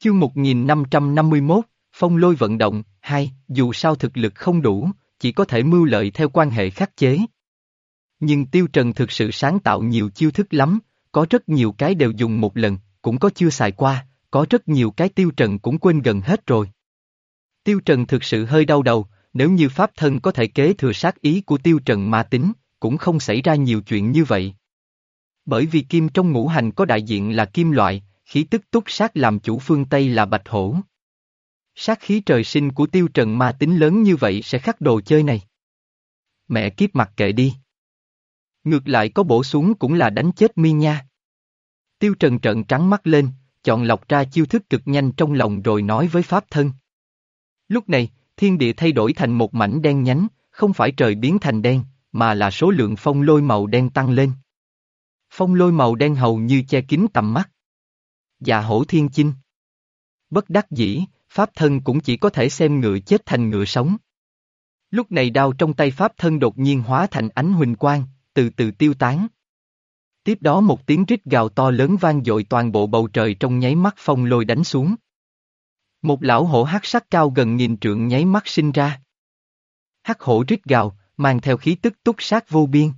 Chương 1551, Phong lôi vận động, hai, dù sao thực lực không đủ, chỉ có thể mưu lợi theo quan hệ khắc chế. Nhưng Tiêu Trần thực sự sáng tạo nhiều chiêu thức lắm, có rất nhiều cái đều dùng một lần, cũng có chưa xài qua, có rất nhiều cái Tiêu Trần cũng quên gần hết rồi. Tiêu Trần thực sự hơi đau đầu, nếu như Pháp thân có thể kế thừa sát ý của Tiêu Trần mà tính, cũng không xảy ra nhiều chuyện như vậy. Bởi vì kim trong ngũ hành có đại diện là kim loại, khí tức túc sát làm chủ phương Tây là bạch hổ. Sát khí trời sinh của tiêu trần ma tính lớn như vậy sẽ khắc đồ chơi này. Mẹ kiếp mặt kệ đi. Ngược lại có bổ xuống cũng là đánh chết mi nha. Tiêu trần trận trắng mắt lên, chọn lọc ra chiêu thức cực nhanh trong lòng rồi nói với pháp thân. Lúc này, thiên địa thay đổi thành một mảnh đen nhánh, không phải trời biến thành đen, mà là số lượng phong lôi màu đen tăng lên. Phong lôi màu đen hầu như che kín tầm mắt. Dạ hổ thiên chinh. Bất đắc dĩ, pháp thân cũng chỉ có thể xem ngựa chết thành ngựa sống. Lúc này đao trong tay pháp thân đột nhiên hóa thành ánh huỳnh quang, từ từ tiêu tán. Tiếp đó một tiếng rít gào to lớn vang dội toàn bộ bầu trời trong nháy mắt phong lôi đánh xuống. Một lão hổ hắc sắc cao gần nghìn trượng nháy mắt sinh ra. Hắc hổ rít gào, mang theo khí tức túc sát vô biên.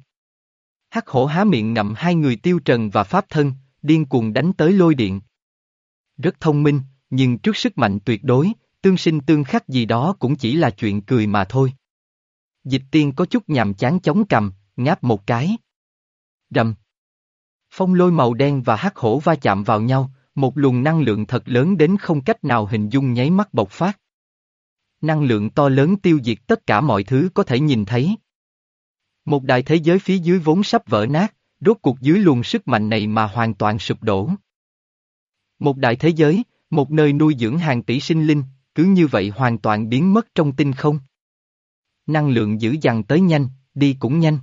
Hắc hổ há miệng ngậm hai người tiêu trần và pháp thân, điên cuồng đánh tới lôi điện. Rất thông minh, nhưng trước sức mạnh tuyệt đối, tương sinh tương khắc gì đó cũng chỉ là chuyện cười mà thôi. Dịch tiên có chút nhàm chán chống cầm, ngáp một cái. Rầm. Phong lôi màu đen và hắc hổ va chạm vào nhau, một luồng năng lượng thật lớn đến không cách nào hình dung nháy mắt bộc phát. Năng lượng to lớn tiêu diệt tất cả mọi thứ có thể nhìn thấy. Một đại thế giới phía dưới vốn sắp vỡ nát, rốt cuộc dưới luồng sức mạnh này mà hoàn toàn sụp đổ. Một đại thế giới, một nơi nuôi dưỡng hàng tỷ sinh linh, cứ như vậy hoàn toàn biến mất trong tinh không. Năng lượng dữ dằn tới nhanh, đi cũng nhanh.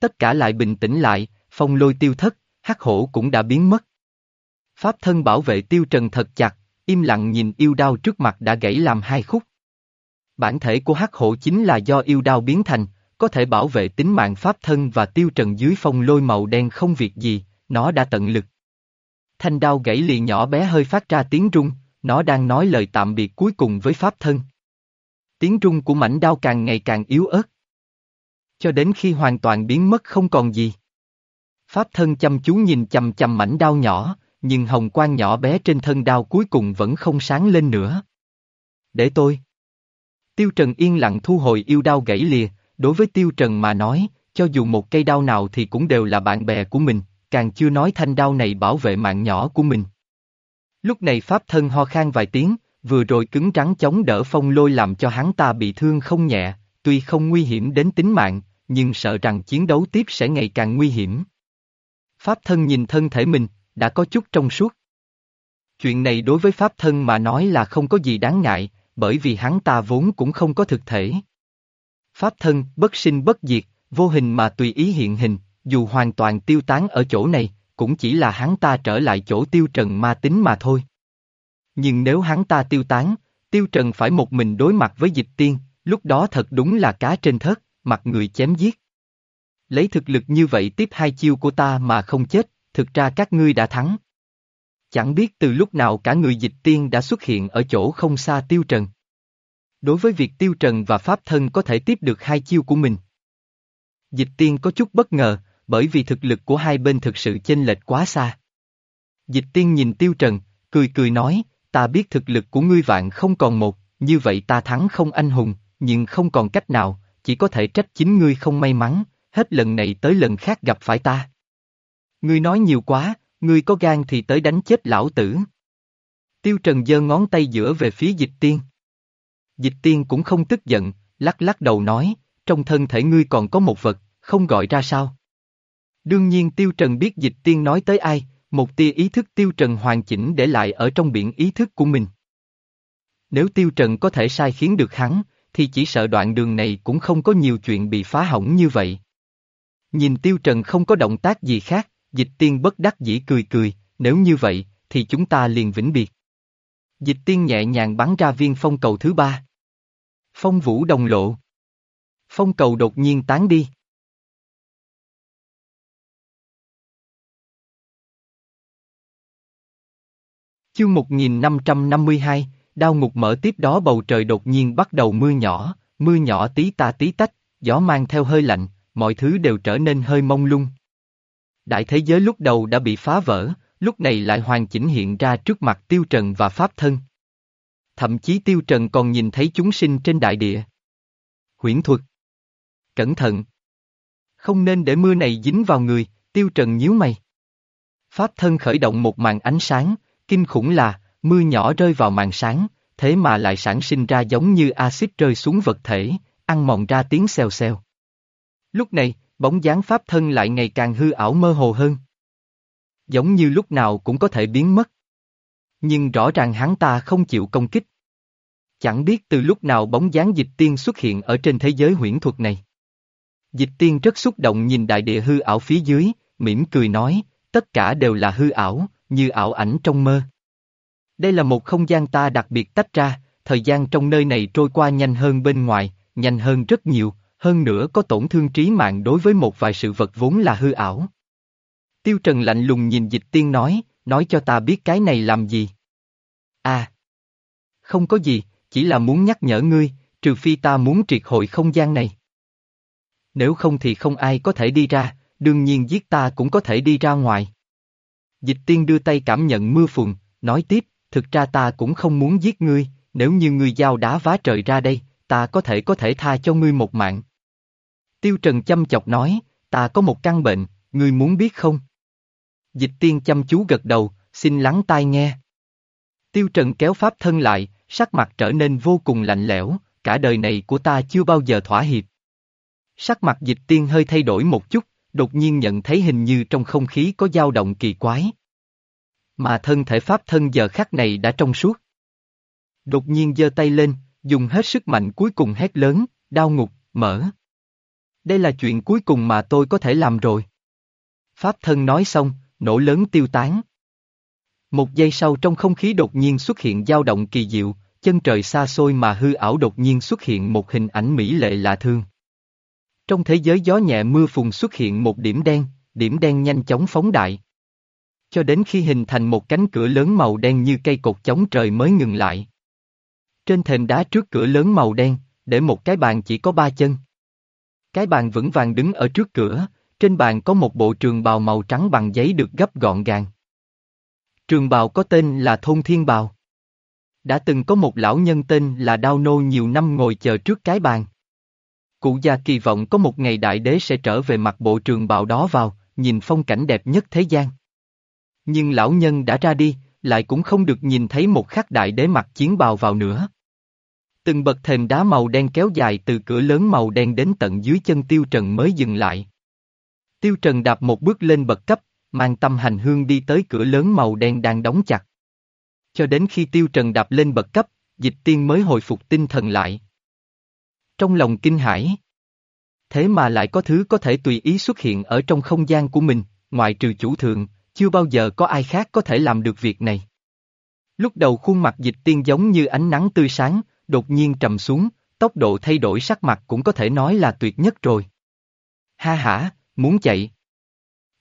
Tất cả lại bình tĩnh lại, phong lôi tiêu thất, hắc hổ cũng đã biến mất. Pháp thân bảo vệ tiêu trần thật chặt, im lặng nhìn yêu đao trước mặt đã gãy làm hai khúc. Bản thể của hắc hổ chính là do yêu đao biến thành, có thể bảo vệ tính mạng pháp thân và tiêu trần dưới phong lôi màu đen không việc gì, nó đã tận lực. Thanh đao gãy liền nhỏ bé hơi phát ra tiếng rung, nó đang nói lời tạm biệt cuối cùng với pháp thân. Tiếng rung của mảnh đao càng ngày càng yếu ớt. Cho đến khi hoàn toàn biến mất không còn gì. Pháp thân chăm chú nhìn chầm chầm mảnh đao nhỏ, nhưng hồng quang nhỏ bé trên thân đao cuối cùng vẫn không sáng lên nữa. Để tôi. Tiêu Trần yên lặng thu hồi yêu đao gãy lìa, đối với Tiêu Trần mà nói, cho dù một cây đao nào thì cũng đều là bạn bè của mình, càng chưa nói thanh đao này bảo vệ mạng nhỏ của mình. Lúc này Pháp thân ho khan vài tiếng, vừa rồi cứng rắn chống đỡ phong lôi làm cho hắn ta bị thương không nhẹ, tuy không nguy hiểm đến tính mạng, nhưng sợ rằng chiến đấu tiếp sẽ ngày càng nguy hiểm. Pháp thân nhìn thân thể mình, đã có chút trong suốt. Chuyện này đối với Pháp thân mà nói là không có gì đáng ngại, bởi vì hắn ta vốn cũng không có thực thể. Pháp thân, bất sinh bất diệt, vô hình mà tùy ý hiện hình, dù hoàn toàn tiêu tán ở chỗ này, cũng chỉ là hắn ta trở lại chỗ tiêu trần ma tính mà thôi. Nhưng nếu hắn ta tiêu tán, tiêu trần phải một mình đối mặt với dịch tiên, lúc đó thật đúng là cá trên thớt, mặt người chém giết. Lấy thực lực như vậy tiếp hai chiêu của ta mà không chết, thực ra các ngươi đã thắng. Chẳng biết từ lúc nào cả người dịch tiên đã xuất hiện ở chỗ không xa tiêu trần. Đối với việc tiêu trần và pháp thân có thể tiếp được hai chiêu của mình. Dịch tiên có chút bất ngờ, bởi vì thực lực của hai bên thực sự chênh lệch quá xa. Dịch tiên nhìn tiêu trần, cười cười nói, ta biết thực lực của ngươi vạn không còn một, như vậy ta thắng không anh hùng, nhưng không còn cách nào, chỉ có thể trách chính ngươi không may mắn, hết lần này tới lần khác gặp phải ta. Ngươi nói nhiều quá, ngươi có gan thì tới đánh chết lão tử. Tiêu Trần giơ ngón tay giữa về phía dịch tiên. Dịch tiên cũng không tức giận, lắc lắc đầu nói, trong thân thể ngươi còn có một vật, không gọi ra sao. Đương nhiên Tiêu Trần biết dịch tiên nói tới ai, một tia ý thức Tiêu Trần hoàn chỉnh để lại ở trong biển ý thức của mình. Nếu Tiêu Trần có thể sai khiến được hắn, thì chỉ sợ đoạn đường này cũng không có nhiều chuyện bị phá hỏng như vậy. Nhìn Tiêu Trần không có động tác gì khác, dịch tiên bất đắc dĩ cười cười, nếu như vậy, thì chúng ta liền vĩnh biệt. Dịch tiên nhẹ nhàng bắn ra viên phong cầu thứ ba. Phong vũ đồng lộ. Phong cầu đột nhiên tán đi. Chương 1552, đao ngục mở tiếp đó bầu trời đột nhiên bắt đầu mưa nhỏ, mưa nhỏ tí ta tí tách, gió mang theo hơi lạnh, mọi thứ đều trở nên hơi mông lung. Đại thế giới lúc đầu đã bị phá vỡ, lúc này lại hoàn chỉnh hiện ra trước mặt Tiêu Trần và Pháp Thân. Thậm chí Tiêu Trần còn nhìn thấy chúng sinh trên đại địa. Huyễn thuật. Cẩn thận. Không nên để mưa này dính vào người, Tiêu Trần nhíu mày. Pháp Thân khởi động một màn ánh sáng, kinh khủng là, mưa nhỏ rơi vào màn sáng, thế mà lại sản sinh ra giống như axit rơi xuống vật thể, ăn mòn ra tiếng xèo xèo. Lúc này, bóng dáng pháp thân lại ngày càng hư ảo mơ hồ hơn. Giống như lúc nào cũng có thể biến mất. Nhưng rõ ràng hắn ta không chịu công kích. Chẳng biết từ lúc nào bóng dáng dịch tiên xuất hiện ở trên thế giới huyễn thuật này. Dịch tiên rất xúc động nhìn đại địa hư ảo phía dưới, mỉm cười nói, tất cả đều là hư ảo, như ảo ảnh trong mơ. Đây là một không gian ta đặc biệt tách ra, thời gian trong nơi này trôi qua nhanh hơn bên ngoài, nhanh hơn rất nhiều, hơn nữa có tổn thương trí mạng đối với một vài sự vật vốn là hư ảo. Tiêu Trần lạnh lùng nhìn dịch tiên nói, nói cho ta biết cái này làm gì. À, không có gì, chỉ là muốn nhắc nhở ngươi, trừ phi ta muốn triệt hội không gian này. Nếu không thì không ai có thể đi ra, đương nhiên giết ta cũng có thể đi ra ngoài. Dịch tiên đưa tay cảm nhận mưa phùn, nói tiếp, thực ra ta cũng không muốn giết ngươi, nếu như ngươi giao đá vá trời ra đây, ta có thể có thể tha cho ngươi một mạng. Tiêu Trần chăm chọc nói, ta có một căn bệnh, ngươi muốn biết không? Dịch tiên chăm chú gật đầu, xin lắng tai nghe. Tiêu Trần kéo pháp thân lại, sắc mặt trở nên vô cùng lạnh lẽo, cả đời này của ta chưa bao giờ thỏa hiệp. Sắc mặt dịch tiên hơi thay đổi một chút, đột nhiên nhận thấy hình như trong không khí có dao động kỳ quái. Mà thân thể pháp thân giờ khắc này đã trong suốt. Đột nhiên giơ tay lên, dùng hết sức mạnh cuối cùng hét lớn, đau ngục, mở. Đây là chuyện cuối cùng mà tôi có thể làm rồi. Pháp thân nói xong, nổ lớn tiêu tán. Một giây sau trong không khí đột nhiên xuất hiện dao động kỳ diệu, chân trời xa xôi mà hư ảo đột nhiên xuất hiện một hình ảnh mỹ lệ lạ thương. Trong thế giới gió nhẹ mưa phùn xuất hiện một điểm đen, điểm đen nhanh chóng phóng đại. Cho đến khi hình thành một cánh cửa lớn màu đen như cây cột chống trời mới ngừng lại. Trên thềm đá trước cửa lớn màu đen, để một cái bàn chỉ có ba chân. Cái bàn vững vàng đứng ở trước cửa, trên bàn có một bộ trường bào màu trắng bằng giấy được gấp gọn gàng. Trường bào có tên là Thôn Thiên Bào. Đã từng có một lão nhân tên là Đao Nô nhiều năm ngồi chờ trước cái bàn. Cụ già kỳ vọng có một ngày đại đế sẽ trở về mặt bộ trường bào đó vào, nhìn phong cảnh đẹp nhất thế gian. Nhưng lão nhân đã ra đi, lại cũng không được nhìn thấy một khắc đại đế mặc chiến bào vào nữa. Từng bậc thềm đá màu đen kéo dài từ cửa lớn màu đen đến tận dưới chân Tiêu Trần mới dừng lại. Tiêu Trần đạp một bước lên bậc cấp, mang tâm hành hương đi tới cửa lớn màu đen đang đóng chặt. Cho đến khi Tiêu Trần đạp lên bậc cấp, dịch tiên mới hồi phục tinh thần lại. Trong lòng kinh hãi. Thế mà lại có thứ có thể tùy ý xuất hiện ở trong không gian của mình, ngoại trừ chủ thượng, chưa bao giờ có ai khác có thể làm được việc này. Lúc đầu khuôn mặt dịch tiên giống như ánh nắng tươi sáng, đột nhiên trầm xuống, tốc độ thay đổi sắc mặt cũng có thể nói là tuyệt nhất rồi. Ha hả, muốn chạy.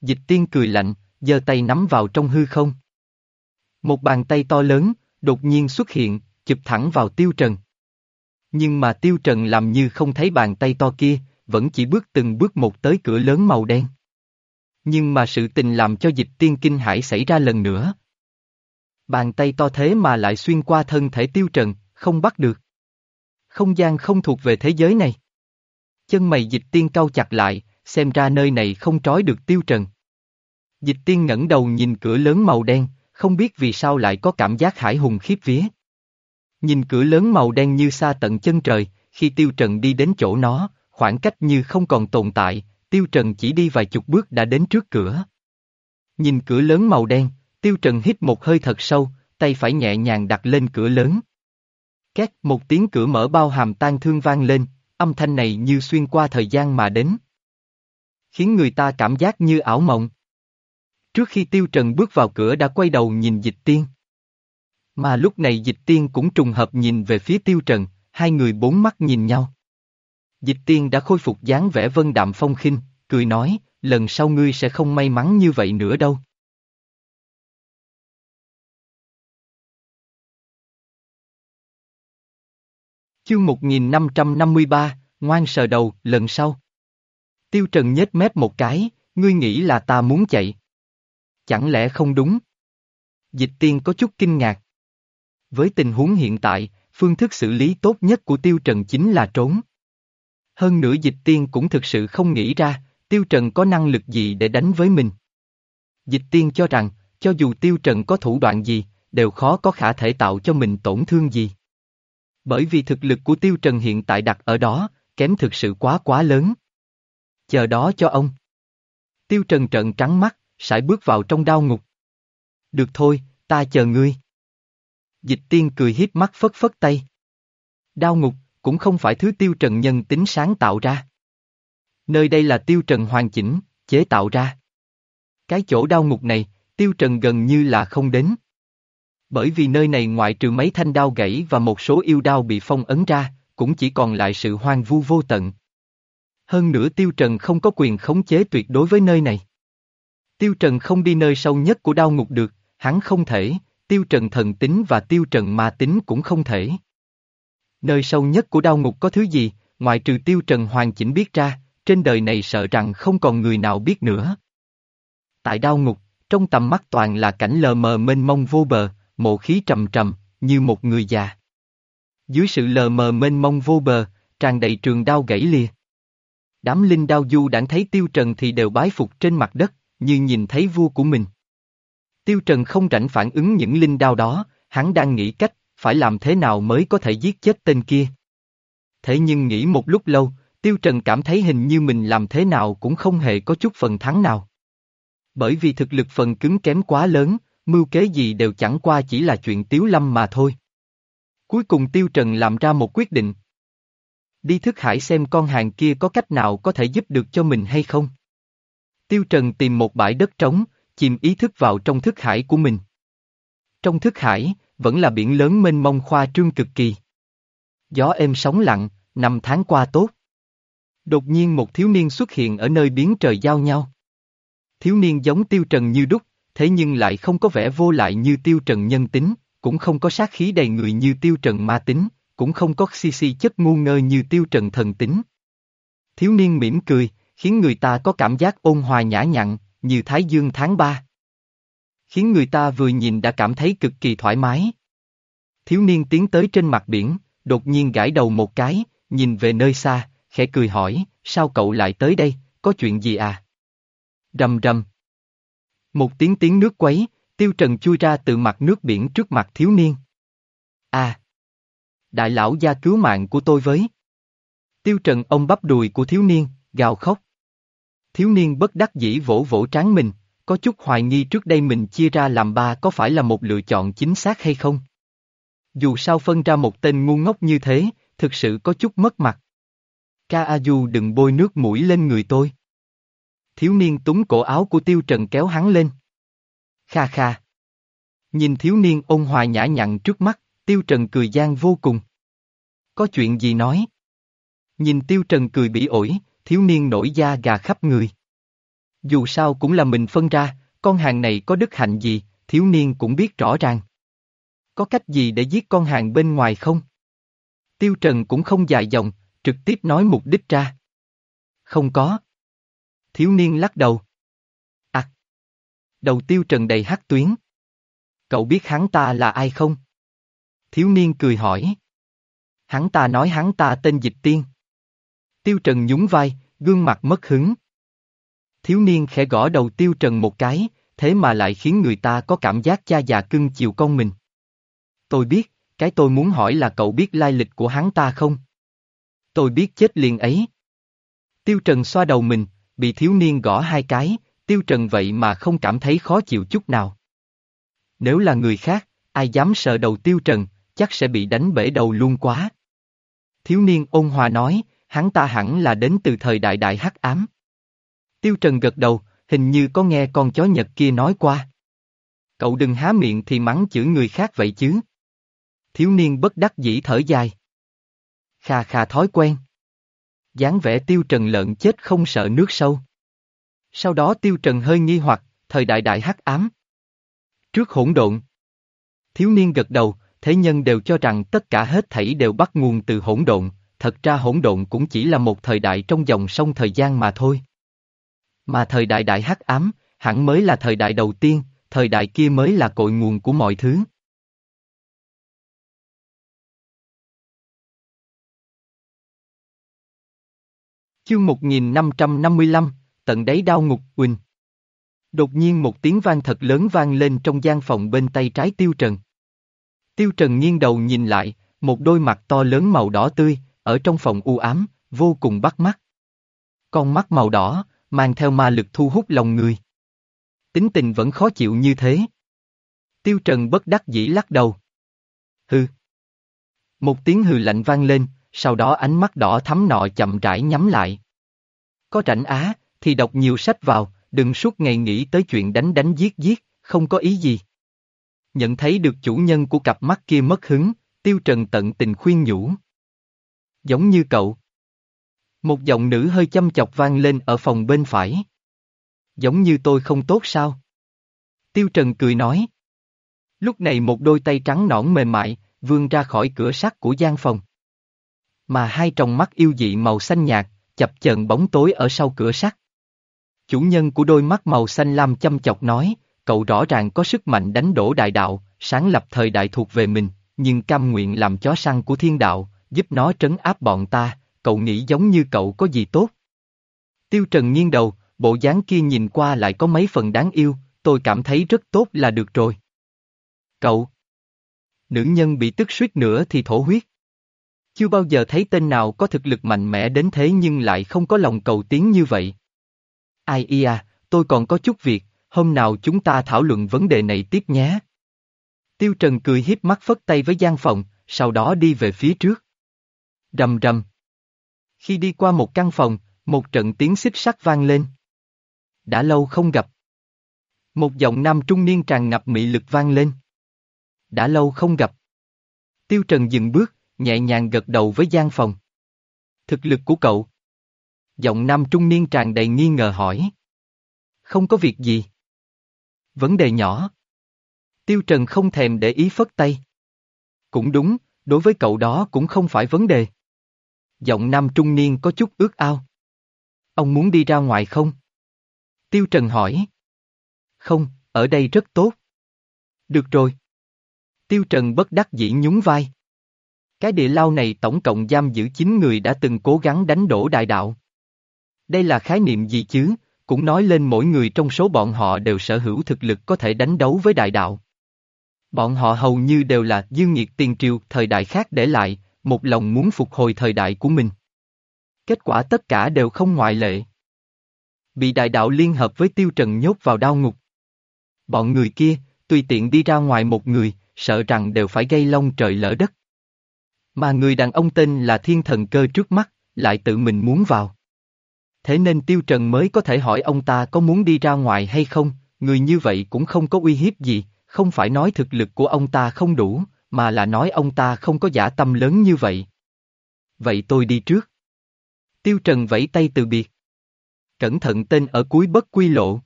Dịch tiên cười lạnh, giơ tay nắm vào trong hư không. Một bàn tay to lớn, đột nhiên xuất hiện, chụp thẳng vào tiêu trần. Nhưng mà tiêu trần làm như không thấy bàn tay to kia, vẫn chỉ bước từng bước một tới cửa lớn màu đen. Nhưng mà sự tình làm cho dịch tiên kinh hải xảy ra lần nữa. Bàn tay to thế mà lại xuyên qua thân thể tiêu trần, không bắt được. Không gian không thuộc về thế giới này. Chân mày dịch tiên cau chặt lại, xem ra nơi này không trói được tiêu trần. Dịch tiên ngẩng đầu nhìn cửa lớn màu đen, không biết vì sao lại có cảm giác hải hùng khiếp vía. Nhìn cửa lớn màu đen như xa tận chân trời, khi tiêu trần đi đến chỗ nó, khoảng cách như không còn tồn tại, tiêu trần chỉ đi vài chục bước đã đến trước cửa. Nhìn cửa lớn màu đen, tiêu trần hít một hơi thật sâu, tay phải nhẹ nhàng đặt lên cửa lớn. Két một tiếng cửa mở bao hàm tan thương vang lên, âm thanh này như xuyên qua thời gian mà đến. Khiến người ta cảm giác như ảo mộng. Trước khi Tiêu Trần bước vào cửa đã quay đầu nhìn dịch tiên. Mà lúc này dịch tiên cũng trùng hợp nhìn về phía tiêu trần, hai người bốn mắt nhìn nhau. Dịch tiên đã khôi phục dáng vẻ vân đạm phong khinh, cười nói, lần sau ngươi sẽ không may mắn như vậy nữa đâu. Chương 1553, ngoan sờ đầu, lần sau. Tiêu Trần nhếch mép một cái, ngươi nghĩ là ta muốn chạy. Chẳng lẽ không đúng? Dịch tiên có chút kinh ngạc. Với tình huống hiện tại, phương thức xử lý tốt nhất của Tiêu Trần chính là trốn. Hơn nữa dịch tiên cũng thực sự không nghĩ ra, Tiêu Trần có năng lực gì để đánh với mình. Dịch tiên cho rằng, cho dù Tiêu Trần có thủ đoạn gì, đều khó có khả thể tạo cho mình tổn thương gì. Bởi vì thực lực của Tiêu Trần hiện tại đặt ở đó, kém thực sự quá quá lớn. Chờ đó cho ông. Tiêu Trần trợn trắng mắt, sải bước vào trong đao ngục. Được thôi, ta chờ ngươi. Dịch tiên cười hiếp mắt phất phất tay. Đao ngục, cũng không phải thứ Tiêu Trần nhân tính sáng tạo ra. Nơi đây là Tiêu Trần hoàn chỉnh, chế tạo ra. Cái chỗ đao ngục này, Tiêu Trần gần như là không đến. Bởi vì nơi này ngoại trừ mấy thanh đao gãy và một số yêu đao bị phong ấn ra, cũng chỉ còn lại sự hoang vu vô tận. Hơn nữa Tiêu Trần không có quyền khống chế tuyệt đối với nơi này. Tiêu Trần không đi nơi sâu nhất của đao ngục được, hắn không thể, Tiêu Trần thần tính và Tiêu Trần ma tính cũng không thể. Nơi sâu nhất của đao ngục có thứ gì, ngoại trừ Tiêu Trần hoàn chỉnh biết ra, trên đời này sợ rằng không còn người nào biết nữa. Tại đao ngục, trong tầm mắt toàn là cảnh lờ mờ mênh mông vô bờ, mộ khí trầm trầm, như một người già. Dưới sự lờ mờ mênh mông vô bờ, tràn đầy trường đao gãy lìa. Đám linh đao du đảng thấy Tiêu Trần thì đều bái phục trên mặt đất, như nhìn thấy vua của mình. Tiêu Trần không rảnh phản ứng những linh đao đó, hắn đang nghĩ cách, phải làm thế nào mới có thể giết chết tên kia. Thế nhưng nghĩ một lúc lâu, Tiêu Trần cảm thấy hình như mình làm thế nào cũng không hề có chút phần thắng nào. Bởi vì thực lực phần cứng kém quá lớn, mưu kế gì đều chẳng qua chỉ là chuyện tiếu lâm mà thôi. Cuối cùng Tiêu Trần làm ra một quyết định. Đi thức hải xem con hàng kia có cách nào có thể giúp được cho mình hay không. Tiêu Trần tìm một bãi đất trống, chìm ý thức vào trong thức hải của mình. Trong thức hải, vẫn là biển lớn mênh mông khoa trương cực kỳ. Gió êm sóng lặng, năm tháng qua tốt. Đột nhiên một thiếu niên xuất hiện ở nơi biến trời giao nhau. Thiếu niên giống tiêu trần như đúc, thế nhưng lại không có vẻ vô lại như tiêu trần nhân tính, cũng không có sát khí đầy người như tiêu trần ma tính, cũng không có si si chất ngu ngơ như tiêu trần thần tính. Thiếu niên mỉm cười, khiến người ta có cảm giác ôn hòa nhã nhặn, như thái dương tháng ba. Khiến người ta vừa nhìn đã cảm thấy cực kỳ thoải mái. Thiếu niên tiến tới trên mặt biển, đột nhiên gãi đầu một cái, nhìn về nơi xa, khẽ cười hỏi, sao cậu lại tới đây, có chuyện gì à? Rầm rầm. Một tiếng tiếng nước quấy, tiêu trần chui ra từ mặt nước biển trước mặt thiếu niên. À! Đại lão gia cứu mạng của tôi với. Tiêu trần ông bắp đùi của thiếu niên, gào khóc. Thiếu niên bất đắc dĩ vỗ vỗ trán mình, có chút hoài nghi trước đây mình chia ra làm ba có phải là một lựa chọn chính xác hay không. Dù sao phân ra một tên ngu ngốc như thế, thực sự có chút mất mặt. Ca A Du đừng bôi nước mũi lên người tôi. Thiếu niên túng cổ áo của Tiêu Trần kéo hắn lên. Kha kha. Nhìn thiếu niên ôn hòa nhã nhặn trước mắt, Tiêu Trần cười gian vô cùng. Có chuyện gì nói? Nhìn Tiêu Trần cười bỉ ổi, thiếu niên nổi da gà khắp người. Dù sao cũng là mình phân ra, con hàng này có đức hạnh gì, thiếu niên cũng biết rõ ràng. Có cách gì để giết con hàng bên ngoài không? Tiêu Trần cũng không dài dòng, trực tiếp nói mục đích ra. Không có. Thiếu niên lắc đầu. À. Đầu Tiêu Trần đầy hắc tuyến. Cậu biết hắn ta là ai không? Thiếu niên cười hỏi. Hắn ta nói hắn ta tên Dịch Tiên. Tiêu Trần nhún vai, gương mặt mất hứng. Thiếu niên khẽ gõ đầu Tiêu Trần một cái, thế mà lại khiến người ta có cảm giác cha già cưng chiều con mình. Tôi biết, cái tôi muốn hỏi là cậu biết lai lịch của hắn ta không? Tôi biết chết liền ấy. Tiêu Trần xoa đầu mình, bị thiếu niên gõ hai cái, Tiêu Trần vậy mà không cảm thấy khó chịu chút nào. Nếu là người khác, ai dám sợ đầu Tiêu Trần, chắc sẽ bị đánh bể đầu luôn quá. Thiếu niên ôn hòa nói, hắn ta hẳn là đến từ thời đại đại hắc ám. Tiêu Trần gật đầu, hình như có nghe con chó Nhật kia nói qua. Cậu đừng há miệng thì mắng chửi người khác vậy chứ. Thiếu niên bất đắc dĩ thở dài. Khà khà thói quen. dáng vẻ Tiêu Trần lợn chết không sợ nước sâu. Sau đó Tiêu Trần hơi nghi hoặc, thời đại đại hắc ám. Trước hỗn độn. Thiếu niên gật đầu, thế nhân đều cho rằng tất cả hết thảy đều bắt nguồn từ hỗn độn, thật ra hỗn độn cũng chỉ là một thời đại trong dòng sông thời gian mà thôi. Mà thời đại đại hắc ám, hẳn mới là thời đại đầu tiên, thời đại kia mới là cội nguồn của mọi thứ. Chương 1555, tận đáy đao ngục Quỳnh. Đột nhiên một tiếng vang thật lớn vang lên trong gian phòng bên tay trái Tiêu Trần. Tiêu Trần nghiêng đầu nhìn lại, một đôi mặt to lớn màu đỏ tươi, ở trong phòng u ám, vô cùng bắt mắt. Con mắt màu đỏ, mang theo ma lực thu hút lòng người. Tính tình vẫn khó chịu như thế. Tiêu Trần bất đắc dĩ lắc đầu. Hừ. Một tiếng hừ lạnh vang lên, sau đó ánh mắt đỏ thắm nọ chậm rãi nhắm lại. Có rảnh á, thì đọc nhiều sách vào, đừng suốt ngày nghĩ tới chuyện đánh đánh giết giết, không có ý gì. Nhận thấy được chủ nhân của cặp mắt kia mất hứng, Tiêu Trần tận tình khuyên nhủ. Giống như cậu. Một giọng nữ hơi chăm chọc vang lên ở phòng bên phải. Giống như tôi không tốt sao? Tiêu Trần cười nói. Lúc này một đôi tay trắng nõn mềm mại, vươn ra khỏi cửa sắt của gian phòng. Mà hai tròng mắt yêu dị màu xanh nhạt, chập chờn bóng tối ở sau cửa sắt. Chủ nhân của đôi mắt màu xanh lam chăm chọc nói, cậu rõ ràng có sức mạnh đánh đổ đại đạo, sáng lập thời đại thuộc về mình, nhưng cam nguyện làm chó săn của thiên đạo, giúp nó trấn áp bọn ta, cậu nghĩ giống như cậu có gì tốt. Tiêu Trần nghiêng đầu, bộ dáng kia nhìn qua lại có mấy phần đáng yêu, tôi cảm thấy rất tốt là được rồi. Cậu! Nữ nhân bị tức suýt nữa thì thổ huyết. Chưa bao giờ thấy tên nào có thực lực mạnh mẽ đến thế nhưng lại không có lòng cầu tiến như vậy. Ai ia, à, tôi còn có chút việc, hôm nào chúng ta thảo luận vấn đề này tiếp nhé. Tiêu Trần cười hiếp mắt phất tay với gian phòng, sau đó đi về phía trước. Rầm rầm. Khi đi qua một căn phòng, một trận tiếng xích sắt vang lên. Đã lâu không gặp. Một giọng nam trung niên tràn ngập mị lực vang lên. Đã lâu không gặp. Tiêu Trần dừng bước, nhẹ nhàng gật đầu với gian phòng. Thực lực của cậu. Giọng nam trung niên tràn đầy nghi ngờ hỏi. Không có việc gì. Vấn đề nhỏ. Tiêu Trần không thèm để ý phất tay. Cũng đúng, đối với cậu đó cũng không phải vấn đề. Giọng nam trung niên có chút ước ao. Ông muốn đi ra ngoài không? Tiêu Trần hỏi. Không, ở đây rất tốt. Được rồi. Tiêu Trần bất đắc dĩ nhún vai. Cái địa lao này tổng cộng giam giữ 9 người đã từng cố gắng đánh đổ đại đạo. Đây là khái niệm gì chứ, cũng nói lên mỗi người trong số bọn họ đều sở hữu thực lực có thể đánh đấu với đại đạo. Bọn họ hầu như đều là dương nhiệt tiền triều thời đại khác để lại, một lòng muốn phục hồi thời đại của mình. Kết quả tất cả đều không ngoại lệ. Bị đại đạo liên hợp với tiêu trần nhốt vào đao ngục. Bọn người kia, tùy tiện đi ra ngoài một người, sợ rằng đều phải gây lông trời lỡ đất. Mà người đàn ông tên là thiên thần cơ trước mắt, lại tự mình muốn vào. Thế nên Tiêu Trần mới có thể hỏi ông ta có muốn đi ra ngoài hay không, người như vậy cũng không có uy hiếp gì, không phải nói thực lực của ông ta không đủ, mà là nói ông ta không có giả tâm lớn như vậy. Vậy tôi đi trước. Tiêu Trần vẫy tay từ biệt. Cẩn thận tên ở cuối bất quy lộ.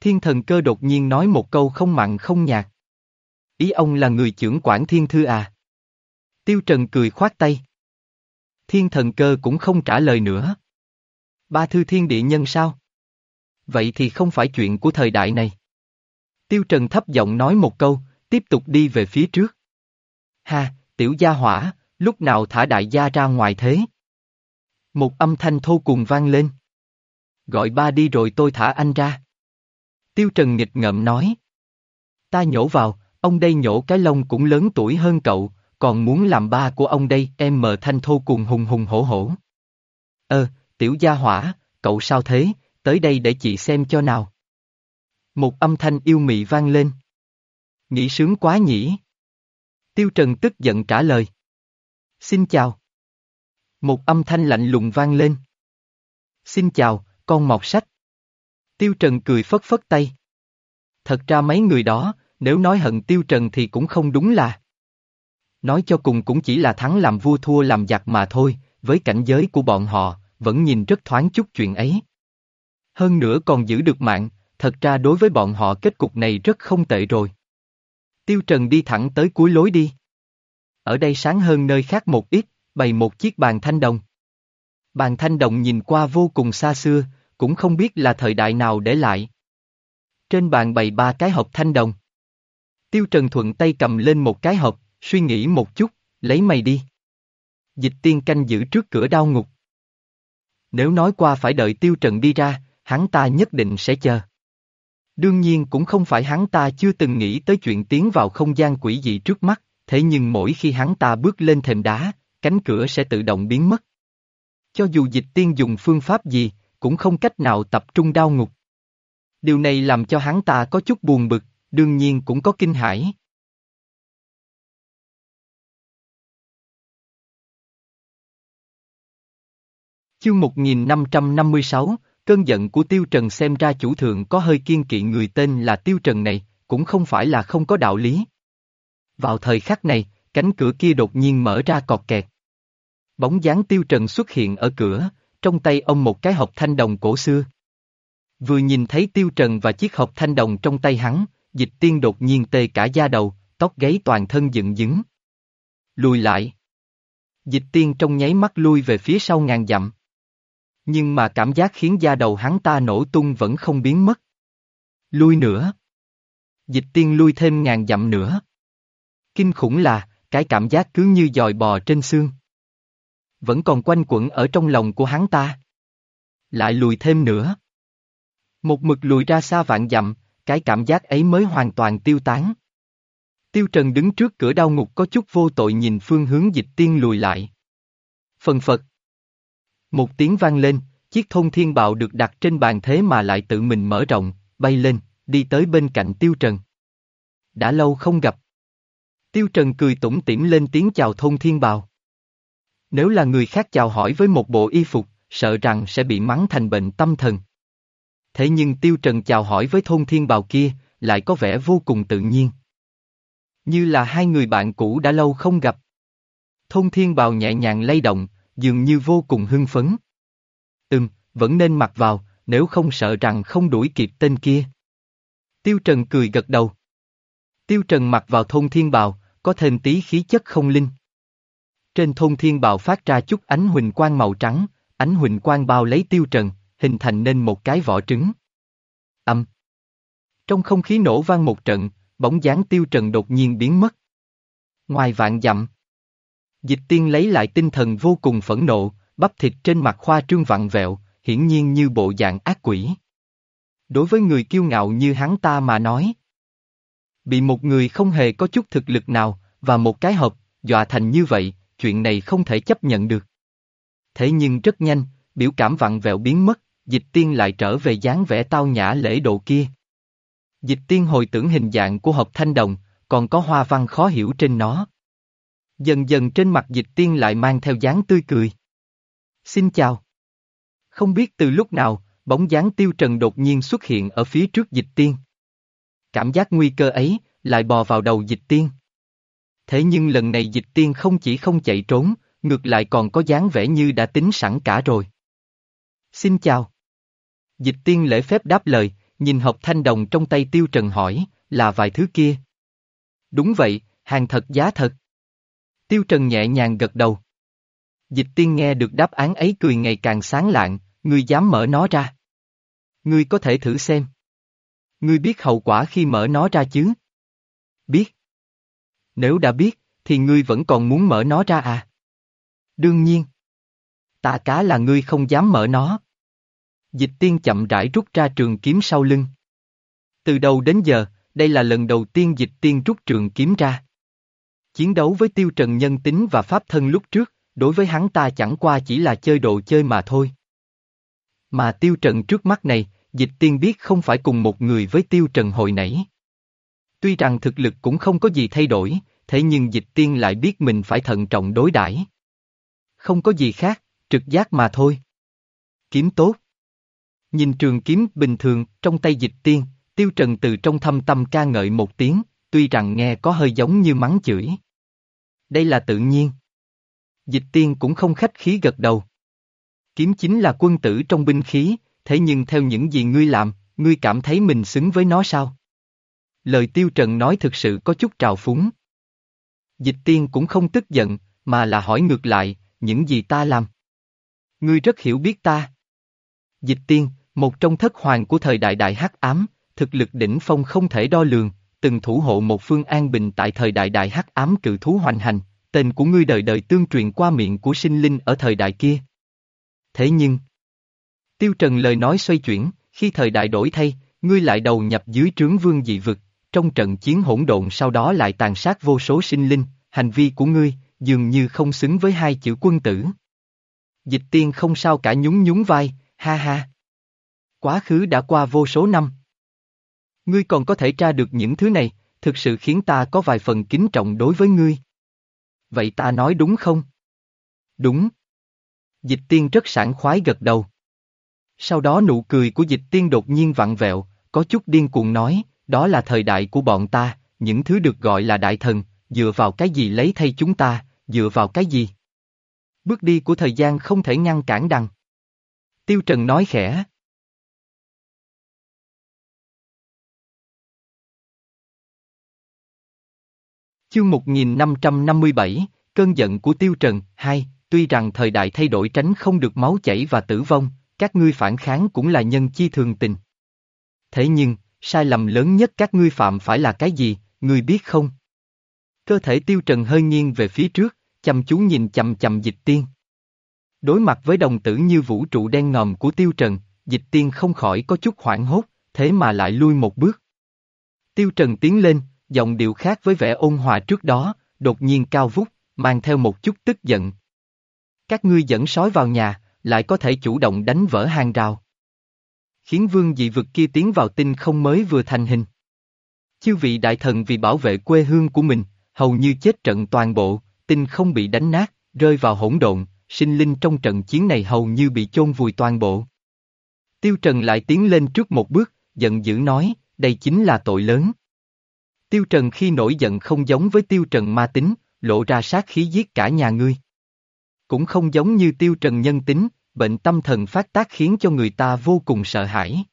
Thiên thần cơ đột nhiên nói một câu không mặn không nhạt. Ý ông là người trưởng quản thiên thư à? Tiêu Trần cười khoát tay. Thiên thần cơ cũng không trả lời nữa. Ba thư thiên địa nhân sao? Vậy thì không phải chuyện của thời đại này. Tiêu Trần thấp giọng nói một câu, tiếp tục đi về phía trước. Ha, tiểu gia hỏa, lúc nào thả đại gia ra ngoài thế? Một âm thanh thô cùng vang lên. Gọi ba đi rồi tôi thả anh ra. Tiêu Trần nghịch ngợm nói. Ta nhổ vào, ông đây nhổ cái lông cũng lớn tuổi hơn cậu, còn muốn làm ba của ông đây, em mờ thanh thô cùng hùng hùng hổ hổ. Ơ, tiểu gia hỏa, cậu sao thế, tới đây để chị xem cho nào. Một âm thanh yêu mị vang lên. Nghĩ sướng quá nhỉ. Tiêu Trần tức giận trả lời. Xin chào. Một âm thanh lạnh lùng vang lên. Xin chào, con mọt sách. Tiêu Trần cười phất phất tay. Thật ra mấy người đó, nếu nói hận Tiêu Trần thì cũng không đúng là. Nói cho cùng cũng chỉ là thắng làm vua thua làm giặc mà thôi, với cảnh giới của bọn họ, vẫn nhìn rất thoáng chút chuyện ấy. Hơn nữa còn giữ được mạng, thật ra đối với bọn họ kết cục này rất không tệ rồi. Tiêu Trần đi thẳng tới cuối lối đi. Ở đây sáng hơn nơi khác một ít, bày một chiếc bàn thanh đồng. Bàn thanh đồng nhìn qua vô cùng xa xưa, cũng không biết là thời đại nào để lại. Trên bàn bày ba cái hộp thanh đồng. Tiêu Trần thuận tay cầm lên một cái hộp, suy nghĩ một chút, lấy mày đi. Dịch tiên canh giữ trước cửa đau ngục. Nếu nói qua phải đợi Tiêu Trần đi ra, hắn ta nhất định sẽ chờ. Đương nhiên cũng không phải hắn ta chưa từng nghĩ tới chuyện tiến vào không gian quỷ dị trước mắt, thế nhưng mỗi khi hắn ta bước lên thềm đá, cánh cửa sẽ tự động biến mất. Cho dù dịch tiên dùng phương pháp gì, cũng không cách nào tập trung đao ngục. Điều này làm cho hắn ta có chút buồn bực, đương nhiên cũng có kinh hãi. Chương 1556, cơn giận của Tiêu Trần xem ra chủ thượng có hơi kiên kỵ người tên là Tiêu Trần này, cũng không phải là không có đạo lý. Vào thời khắc này, cánh cửa kia đột nhiên mở ra cọt kẹt. Bóng dáng Tiêu Trần xuất hiện ở cửa, trong tay ông một cái hộp thanh đồng cổ xưa. Vừa nhìn thấy Tiêu Trần và chiếc hộp thanh đồng trong tay hắn, dịch tiên đột nhiên tê cả da đầu, tóc gáy toàn thân dựng dứng. Lùi lại. Dịch tiên trong nháy mắt lui về phía sau ngàn dặm. Nhưng mà cảm giác khiến da đầu hắn ta nổ tung vẫn không biến mất. Lui nữa. Dịch tiên lui thêm ngàn dặm nữa. Kinh khủng là, cái cảm giác cứ như dòi bò trên xương. Vẫn còn quanh quẩn ở trong lòng của hắn ta. Lại lùi thêm nữa. Một mực lùi ra xa vạn dặm, cái cảm giác ấy mới hoàn toàn tiêu tán. Tiêu Trần đứng trước cửa đau ngục có chút vô tội nhìn phương hướng dịch tiên lùi lại. Phần phật. Một tiếng vang lên, chiếc thông thiên bạo được đặt trên bàn thế mà lại tự mình mở rộng, bay lên, đi tới bên cạnh Tiêu Trần. Đã lâu không gặp. Tiêu Trần cười tủm tỉm lên tiếng chào thông thiên bào. Nếu là người khác chào hỏi với một bộ y phục, sợ rằng sẽ bị mắng thành bệnh tâm thần. Thế nhưng Tiêu Trần chào hỏi với thôn thiên bào kia, lại có vẻ vô cùng tự nhiên. Như là hai người bạn cũ đã lâu không gặp. Thôn thiên bào nhẹ nhàng lay động, dường như vô cùng hưng phấn. Ừm, vẫn nên mặc vào, nếu không sợ rằng không đuổi kịp tên kia. Tiêu Trần cười gật đầu. Tiêu Trần mặc vào thôn thiên bào, có thêm tí khí chất không linh. Trên thôn thiên bào phát ra chút ánh huỳnh quang màu trắng, ánh huỳnh quang bao lấy Tiêu Trần, hình thành nên một cái vỏ trứng. Âm. Trong không khí nổ vang một trận, bóng dáng Tiêu Trần đột nhiên biến mất. Ngoài vạn dặm. Dịch tiên lấy lại tinh thần vô cùng phẫn nộ, bắp thịt trên mặt khoa trương vặn vẹo, hiển nhiên như bộ dạng ác quỷ. Đối với người kiêu ngạo như hắn ta mà nói. Bị một người không hề có chút thực lực nào, và một cái hộp, dọa thành như vậy, chuyện này không thể chấp nhận được. Thế nhưng rất nhanh, biểu cảm vặn vẹo biến mất, dịch tiên lại trở về dáng vẻ tao nhã lễ độ kia. Dịch tiên hồi tưởng hình dạng của hộp thanh đồng, còn có hoa văn khó hiểu trên nó. Dần dần trên mặt dịch tiên lại mang theo dáng tươi cười. Xin chào. Không biết từ lúc nào, bóng dáng tiêu trần đột nhiên xuất hiện ở phía trước dịch tiên. Cảm giác nguy cơ ấy, lại bò vào đầu dịch tiên. Thế nhưng lần này dịch tiên không chỉ không chạy trốn, ngược lại còn có dáng vẻ như đã tính sẵn cả rồi. Xin chào. Dịch tiên lễ phép đáp lời, nhìn hộp thanh đồng trong tay tiêu trần hỏi, là vài thứ kia. Đúng vậy, hàng thật giá thật. Tiêu Trần nhẹ nhàng gật đầu. Dịch tiên nghe được đáp án ấy cười ngày càng sáng lạng, ngươi dám mở nó ra. Ngươi có thể thử xem. Ngươi biết hậu quả khi mở nó ra chứ? Biết. Nếu đã biết, thì ngươi vẫn còn muốn mở nó ra à? Đương nhiên. Tạ cá là ngươi không dám mở nó. Dịch tiên chậm rãi rút ra trường kiếm sau lưng. Từ đầu đến giờ, đây là lần đầu tiên dịch tiên rút trường kiếm ra. Chiến đấu với tiêu trần nhân tính và pháp thân lúc trước, đối với hắn ta chẳng qua chỉ là chơi đồ chơi mà thôi. Mà tiêu trần trước mắt này, dịch tiên biết không phải cùng một người với tiêu trần hồi nãy. Tuy rằng thực lực cũng không có gì thay đổi, thế nhưng dịch tiên lại biết mình phải thận trọng đối đãi. Không có gì khác, trực giác mà thôi. Kiếm tốt. Nhìn trường kiếm bình thường trong tay dịch tiên, tiêu trần từ trong thâm tâm ca ngợi một tiếng, tuy rằng nghe có hơi giống như mắng chửi. Đây là tự nhiên. Dịch tiên cũng không khách khí gật đầu. Kiếm chính là quân tử trong binh khí, thế nhưng theo những gì ngươi làm, ngươi cảm thấy mình xứng với nó sao? Lời tiêu trần nói thực sự có chút trào phúng. Dịch tiên cũng không tức giận, mà là hỏi ngược lại, những gì ta làm. Ngươi rất hiểu biết ta. Dịch tiên, một trong thất hoàng của thời đại đại hắc ám, thực lực đỉnh phong không thể đo lường, từng thủ hộ một phương an bình tại thời đại đại hắc ám cự thú hoành hành, tên của ngươi đời đời tương truyền qua miệng của sinh linh ở thời đại kia. Thế nhưng, Tiêu Trần lời nói xoay chuyển, khi thời đại đổi thay, ngươi lại đầu nhập dưới trướng vương dị vực, trong trận chiến hỗn độn sau đó lại tàn sát vô số sinh linh, hành vi của ngươi, dường như không xứng với hai chữ quân tử. Dịch tiên không sao cả nhún nhún vai, ha ha. Quá khứ đã qua vô số năm. Ngươi còn có thể tra được những thứ này, thực sự khiến ta có vài phần kính trọng đối với ngươi. Vậy ta nói đúng không? Đúng. Dịch tiên rất sảng khoái gật đầu. Sau đó nụ cười của dịch tiên đột nhiên vặn vẹo, có chút điên cuồng nói, đó là thời đại của bọn ta, những thứ được gọi là đại thần, dựa vào cái gì lấy thay chúng ta, dựa vào cái gì? Bước đi của thời gian không thể ngăn cản đằng. Tiêu Trần nói khẽ. Chương 1557, Cơn giận của Tiêu Trần, 2, tuy rằng thời đại thay đổi tránh không được máu chảy và tử vong, các ngươi phản kháng cũng là nhân chi thường tình. Thế nhưng, sai lầm lớn nhất các ngươi phạm phải là cái gì, ngươi biết không? Cơ thể Tiêu Trần hơi nghiêng về phía trước, chăm chú nhìn chầm chầm dịch tiên. Đối mặt với đồng tử như vũ trụ đen ngòm của Tiêu Trần, dịch tiên không khỏi có chút hoảng hốt, thế mà lại lui một bước. Tiêu Trần tiến lên, giọng điệu khác với vẻ ôn hòa trước đó, đột nhiên cao vút, mang theo một chút tức giận. Các ngươi dẫn sói vào nhà, lại có thể chủ động đánh vỡ hàng rào. Khiến vương dị vực kia tiến vào tinh không mới vừa thành hình. Chư vị đại thần vì bảo vệ quê hương của mình, hầu như chết trận toàn bộ, tinh không bị đánh nát, rơi vào hỗn độn, sinh linh trong trận chiến này hầu như bị chôn vùi toàn bộ. Tiêu Trần lại tiến lên trước một bước, giận dữ nói, đây chính là tội lớn. Tiêu Trần khi nổi giận không giống với Tiêu Trần ma tính, lộ ra sát khí giết cả nhà ngươi. Cũng không giống như Tiêu Trần nhân tính, bệnh tâm thần phát tác khiến cho người ta vô cùng sợ hãi.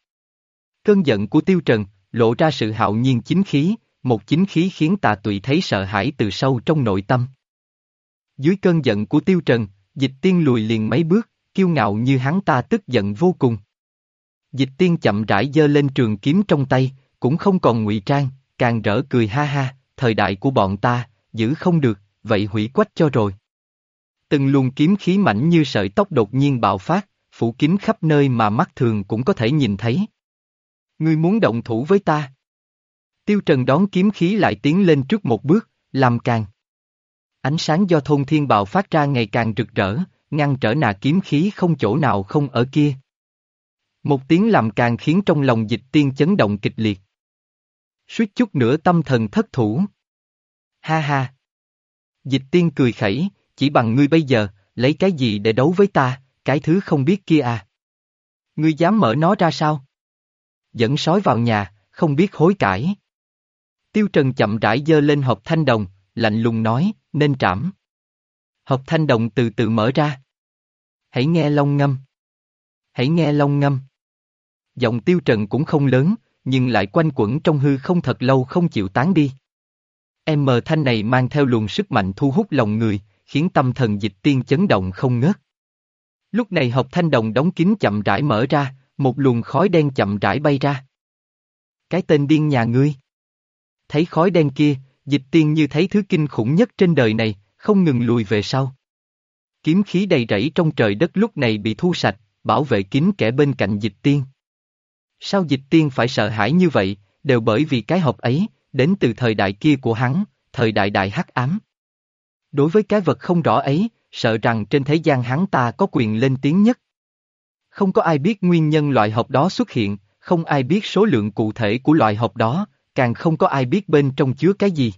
Cơn giận của Tiêu Trần, lộ ra sự hạo nhiên chính khí, một chính khí khiến tà tụy thấy sợ hãi từ sâu trong nội tâm. Dưới cơn giận của Tiêu Trần, dịch tiên lùi liền mấy bước, kiêu ngạo như hắn ta tức giận vô cùng. Dịch tiên chậm rãi giơ lên trường kiếm trong tay, cũng không còn ngụy trang, càng rỡ cười ha ha, thời đại của bọn ta, giữ không được, vậy hủy quách cho rồi. Từng luồng kiếm khí mảnh như sợi tóc đột nhiên bạo phát, phủ kín khắp nơi mà mắt thường cũng có thể nhìn thấy. Ngươi muốn động thủ với ta? Tiêu Trần đón kiếm khí lại tiến lên trước một bước, làm càng. Ánh sáng do thôn thiên bạo phát ra ngày càng rực rỡ, ngăn trở nà kiếm khí không chỗ nào không ở kia. Một tiếng làm càng khiến trong lòng dịch tiên chấn động kịch liệt. Suýt chút nữa tâm thần thất thủ. Ha ha. Dịch tiên cười khẩy, chỉ bằng ngươi bây giờ, lấy cái gì để đấu với ta, cái thứ không biết kia à. Ngươi dám mở nó ra sao? Dẫn sói vào nhà, không biết hối cải. Tiêu Trần chậm rãi dơ lên hộp thanh đồng, lạnh lùng nói, nên trảm. Hộp thanh đồng từ từ mở ra. Hãy nghe long ngâm. Hãy nghe long ngâm. Giọng tiêu trần cũng không lớn, nhưng lại quanh quẩn trong hư không thật lâu không chịu tán đi. Em mờ thanh này mang theo luồng sức mạnh thu hút lòng người, khiến tâm thần dịch tiên chấn động không ngớt. Lúc này hộp thanh đồng đóng kín chậm rãi mở ra, một luồng khói đen chậm rãi bay ra. Cái tên điên nhà ngươi. Thấy khói đen kia, dịch tiên như thấy thứ kinh khủng nhất trên đời này, không ngừng lùi về sau. Kiếm khí đầy rẫy trong trời đất lúc này bị thu sạch, bảo vệ kín kẻ bên cạnh dịch tiên. Sao dịch tiên phải sợ hãi như vậy, đều bởi vì cái hộp ấy, đến từ thời đại kia của hắn, thời đại đại hắc ám. Đối với cái vật không rõ ấy, sợ rằng trên thế gian hắn ta có quyền lên tiếng nhất. Không có ai biết nguyên nhân loại hộp đó xuất hiện, không ai biết số lượng cụ thể của loại hộp đó, càng không có ai biết bên trong chứa cái gì.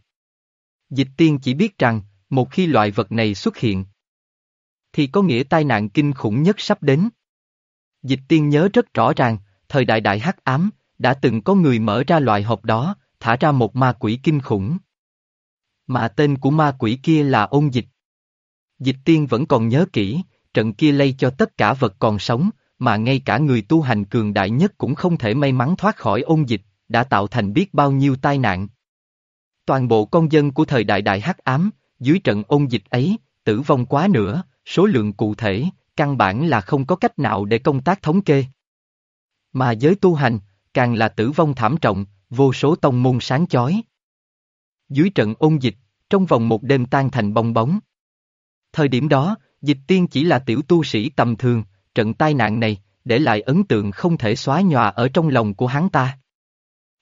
Dịch tiên chỉ biết rằng, một khi loại vật này xuất hiện, thì có nghĩa tai nạn kinh khủng nhất sắp đến. Dịch tiên nhớ rất rõ ràng, thời đại đại hắc ám, đã từng có người mở ra loại hộp đó, thả ra một ma quỷ kinh khủng. Mà tên của ma quỷ kia là ôn dịch. Dịch tiên vẫn còn nhớ kỹ, trận kia lây cho tất cả vật còn sống, mà ngay cả người tu hành cường đại nhất cũng không thể may mắn thoát khỏi ôn dịch, đã tạo thành biết bao nhiêu tai nạn. Toàn bộ con dân của thời đại đại hắc ám, dưới trận ôn dịch ấy, tử vong quá nữa, số lượng cụ thể, căn bản là không có cách nào để công tác thống kê. Mà giới tu hành, càng là tử vong thảm trọng, vô số tông môn sáng chói. Dưới trận ôn dịch, trong vòng một đêm tan thành bong bóng. Thời điểm đó, dịch tiên chỉ là tiểu tu sĩ tầm thường, trận tai nạn này, để lại ấn tượng không thể xóa nhòa ở trong lòng của hắn ta.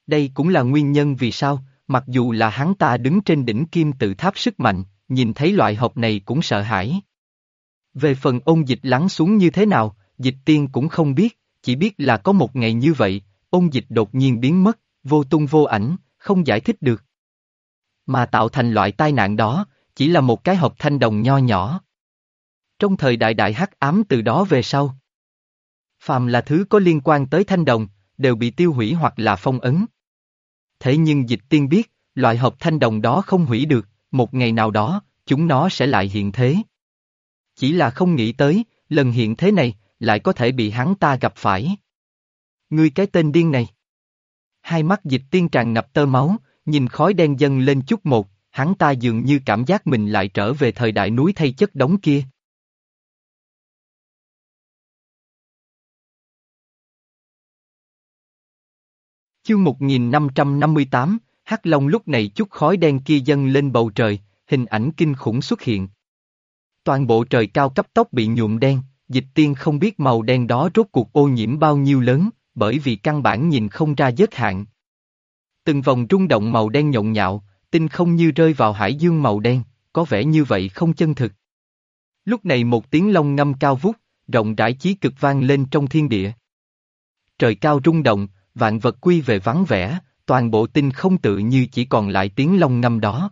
Đây cũng là nguyên nhân vì sao, mặc dù là hắn ta đứng trên đỉnh kim tự tháp sức mạnh, nhìn thấy loại hộp này cũng sợ hãi. Về phần ôn dịch lắng xuống như thế nào, dịch tiên cũng không biết, chỉ biết là có một ngày như vậy, ôn dịch đột nhiên biến mất, vô tung vô ảnh, không giải thích được. Mà tạo thành loại tai nạn đó, chỉ là một cái hộp thanh đồng nho nhỏ. Trong thời đại đại hắc ám từ đó về sau. Phàm là thứ có liên quan tới thanh đồng, đều bị tiêu hủy hoặc là phong ấn. Thế nhưng dịch tiên biết, loại hộp thanh đồng đó không hủy được, một ngày nào đó, chúng nó sẽ lại hiện thế. Chỉ là không nghĩ tới, lần hiện thế này, lại có thể bị hắn ta gặp phải. Ngươi cái tên điên này. Hai mắt dịch tiên tràn ngập tơ máu, nhìn khói đen dâng lên chút một, hắn ta dường như cảm giác mình lại trở về thời đại núi thay chất đống kia. Chương 1558, Hắc Long lúc này chút khói đen kia dâng lên bầu trời, hình ảnh kinh khủng xuất hiện. Toàn bộ trời cao cấp tốc bị nhuộm đen, dịch tiên không biết màu đen đó rốt cuộc ô nhiễm bao nhiêu lớn, bởi vì căn bản nhìn không ra giới hạn. Từng vòng rung động màu đen nhộn nhạo, tinh không như rơi vào hải dương màu đen, có vẻ như vậy không chân thực. Lúc này một tiếng long ngâm cao vút, rộng rãi chí cực vang lên trong thiên địa. Trời cao rung động, vạn vật quy về vắng vẻ, toàn bộ tinh không tự như chỉ còn lại tiếng long ngâm đó.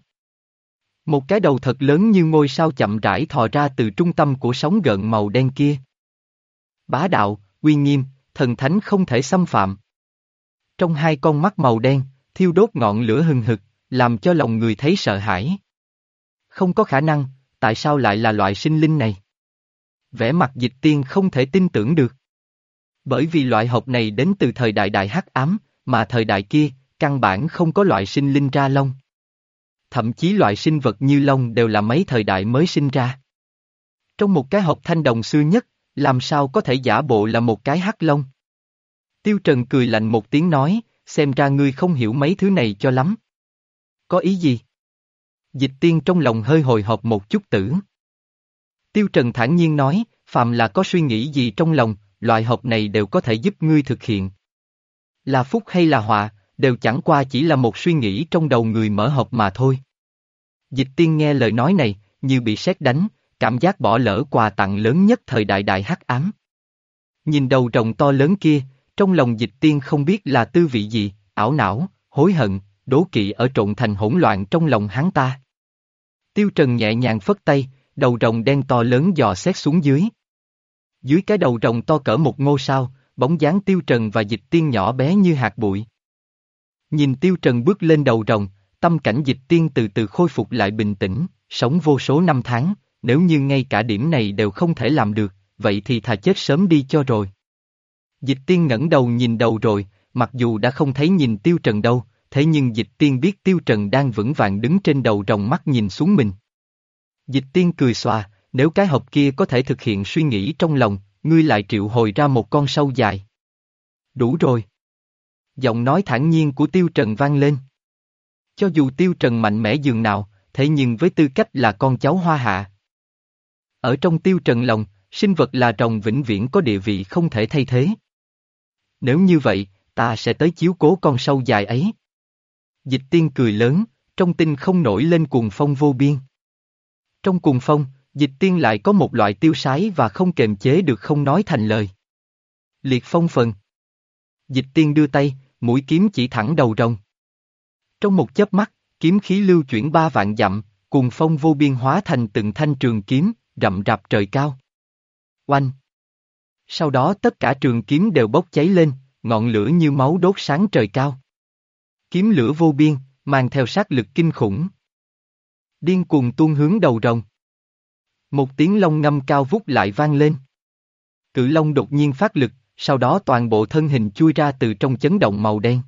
Một cái đầu thật lớn như ngôi sao chậm rãi thò ra từ trung tâm của sóng gợn màu đen kia. Bá đạo, uy nghiêm, thần thánh không thể xâm phạm. Trong hai con mắt màu đen, thiêu đốt ngọn lửa hừng hực, làm cho lòng người thấy sợ hãi. Không có khả năng, tại sao lại là loại sinh linh này? Vẻ mặt dịch tiên không thể tin tưởng được. Bởi vì loại hộp này đến từ thời đại đại hắc ám, mà thời đại kia, căn bản không có loại sinh linh ra lông. Thậm chí loại sinh vật như lông đều là mấy thời đại mới sinh ra. Trong một cái hộp thanh đồng xưa nhất, làm sao có thể giả bộ là một cái hắc lông? Tiêu Trần cười lạnh một tiếng nói, xem ra ngươi không hiểu mấy thứ này cho lắm. Có ý gì? Dịch tiên trong lòng hơi hồi hộp một chút tử. Tiêu Trần thản nhiên nói, phạm là có suy nghĩ gì trong lòng, loại hộp này đều có thể giúp ngươi thực hiện. Là phúc hay là họa, đều chẳng qua chỉ là một suy nghĩ trong đầu người mở hộp mà thôi. Dịch tiên nghe lời nói này, như bị sét đánh, cảm giác bỏ lỡ quà tặng lớn nhất thời đại đại hắc ám. Nhìn đầu rồng to lớn kia, trong lòng dịch tiên không biết là tư vị gì, ảo não, hối hận, đố kỵ ở trộn thành hỗn loạn trong lòng hắn ta. Tiêu Trần nhẹ nhàng phất tay, đầu rồng đen to lớn dò xét xuống dưới. Dưới cái đầu rồng to cỡ một ngôi sao, bóng dáng Tiêu Trần và dịch tiên nhỏ bé như hạt bụi. Nhìn Tiêu Trần bước lên đầu rồng, tâm cảnh dịch tiên từ từ khôi phục lại bình tĩnh, sống vô số năm tháng, nếu như ngay cả điểm này đều không thể làm được, vậy thì thà chết sớm đi cho rồi. Dịch tiên ngẩng đầu nhìn đầu rồi, mặc dù đã không thấy nhìn Tiêu Trần đâu, thế nhưng dịch tiên biết Tiêu Trần đang vững vàng đứng trên đầu rồng mắt nhìn xuống mình. Dịch tiên cười xòa, nếu cái hộp kia có thể thực hiện suy nghĩ trong lòng, ngươi lại triệu hồi ra một con sâu dài. Đủ rồi. Giọng nói thản nhiên của Tiêu Trần vang lên. Cho dù Tiêu Trần mạnh mẽ dường nào, thế nhưng với tư cách là con cháu hoa hạ. Ở trong Tiêu Trần lòng, sinh vật là rồng vĩnh viễn có địa vị không thể thay thế. Nếu như vậy, ta sẽ tới chiếu cố con sâu dài ấy. Dịch tiên cười lớn, trong tinh không nổi lên cuồng phong vô biên. Trong cuồng phong, dịch tiên lại có một loại tiêu sái và không kềm chế được không nói thành lời. Liệt phong phần. Dịch tiên đưa tay, mũi kiếm chỉ thẳng đầu rồng. Trong một chớp mắt, kiếm khí lưu chuyển ba vạn dặm, cuồng phong vô biên hóa thành từng thanh trường kiếm, rậm rạp trời cao. Oanh! Sau đó tất cả trường kiếm đều bốc cháy lên, ngọn lửa như máu đốt sáng trời cao. Kiếm lửa vô biên, mang theo sát lực kinh khủng. Điên cuồng tuôn hướng đầu rồng. Một tiếng long ngâm cao vút lại vang lên. Cự long đột nhiên phát lực, sau đó toàn bộ thân hình chui ra từ trong chấn động màu đen.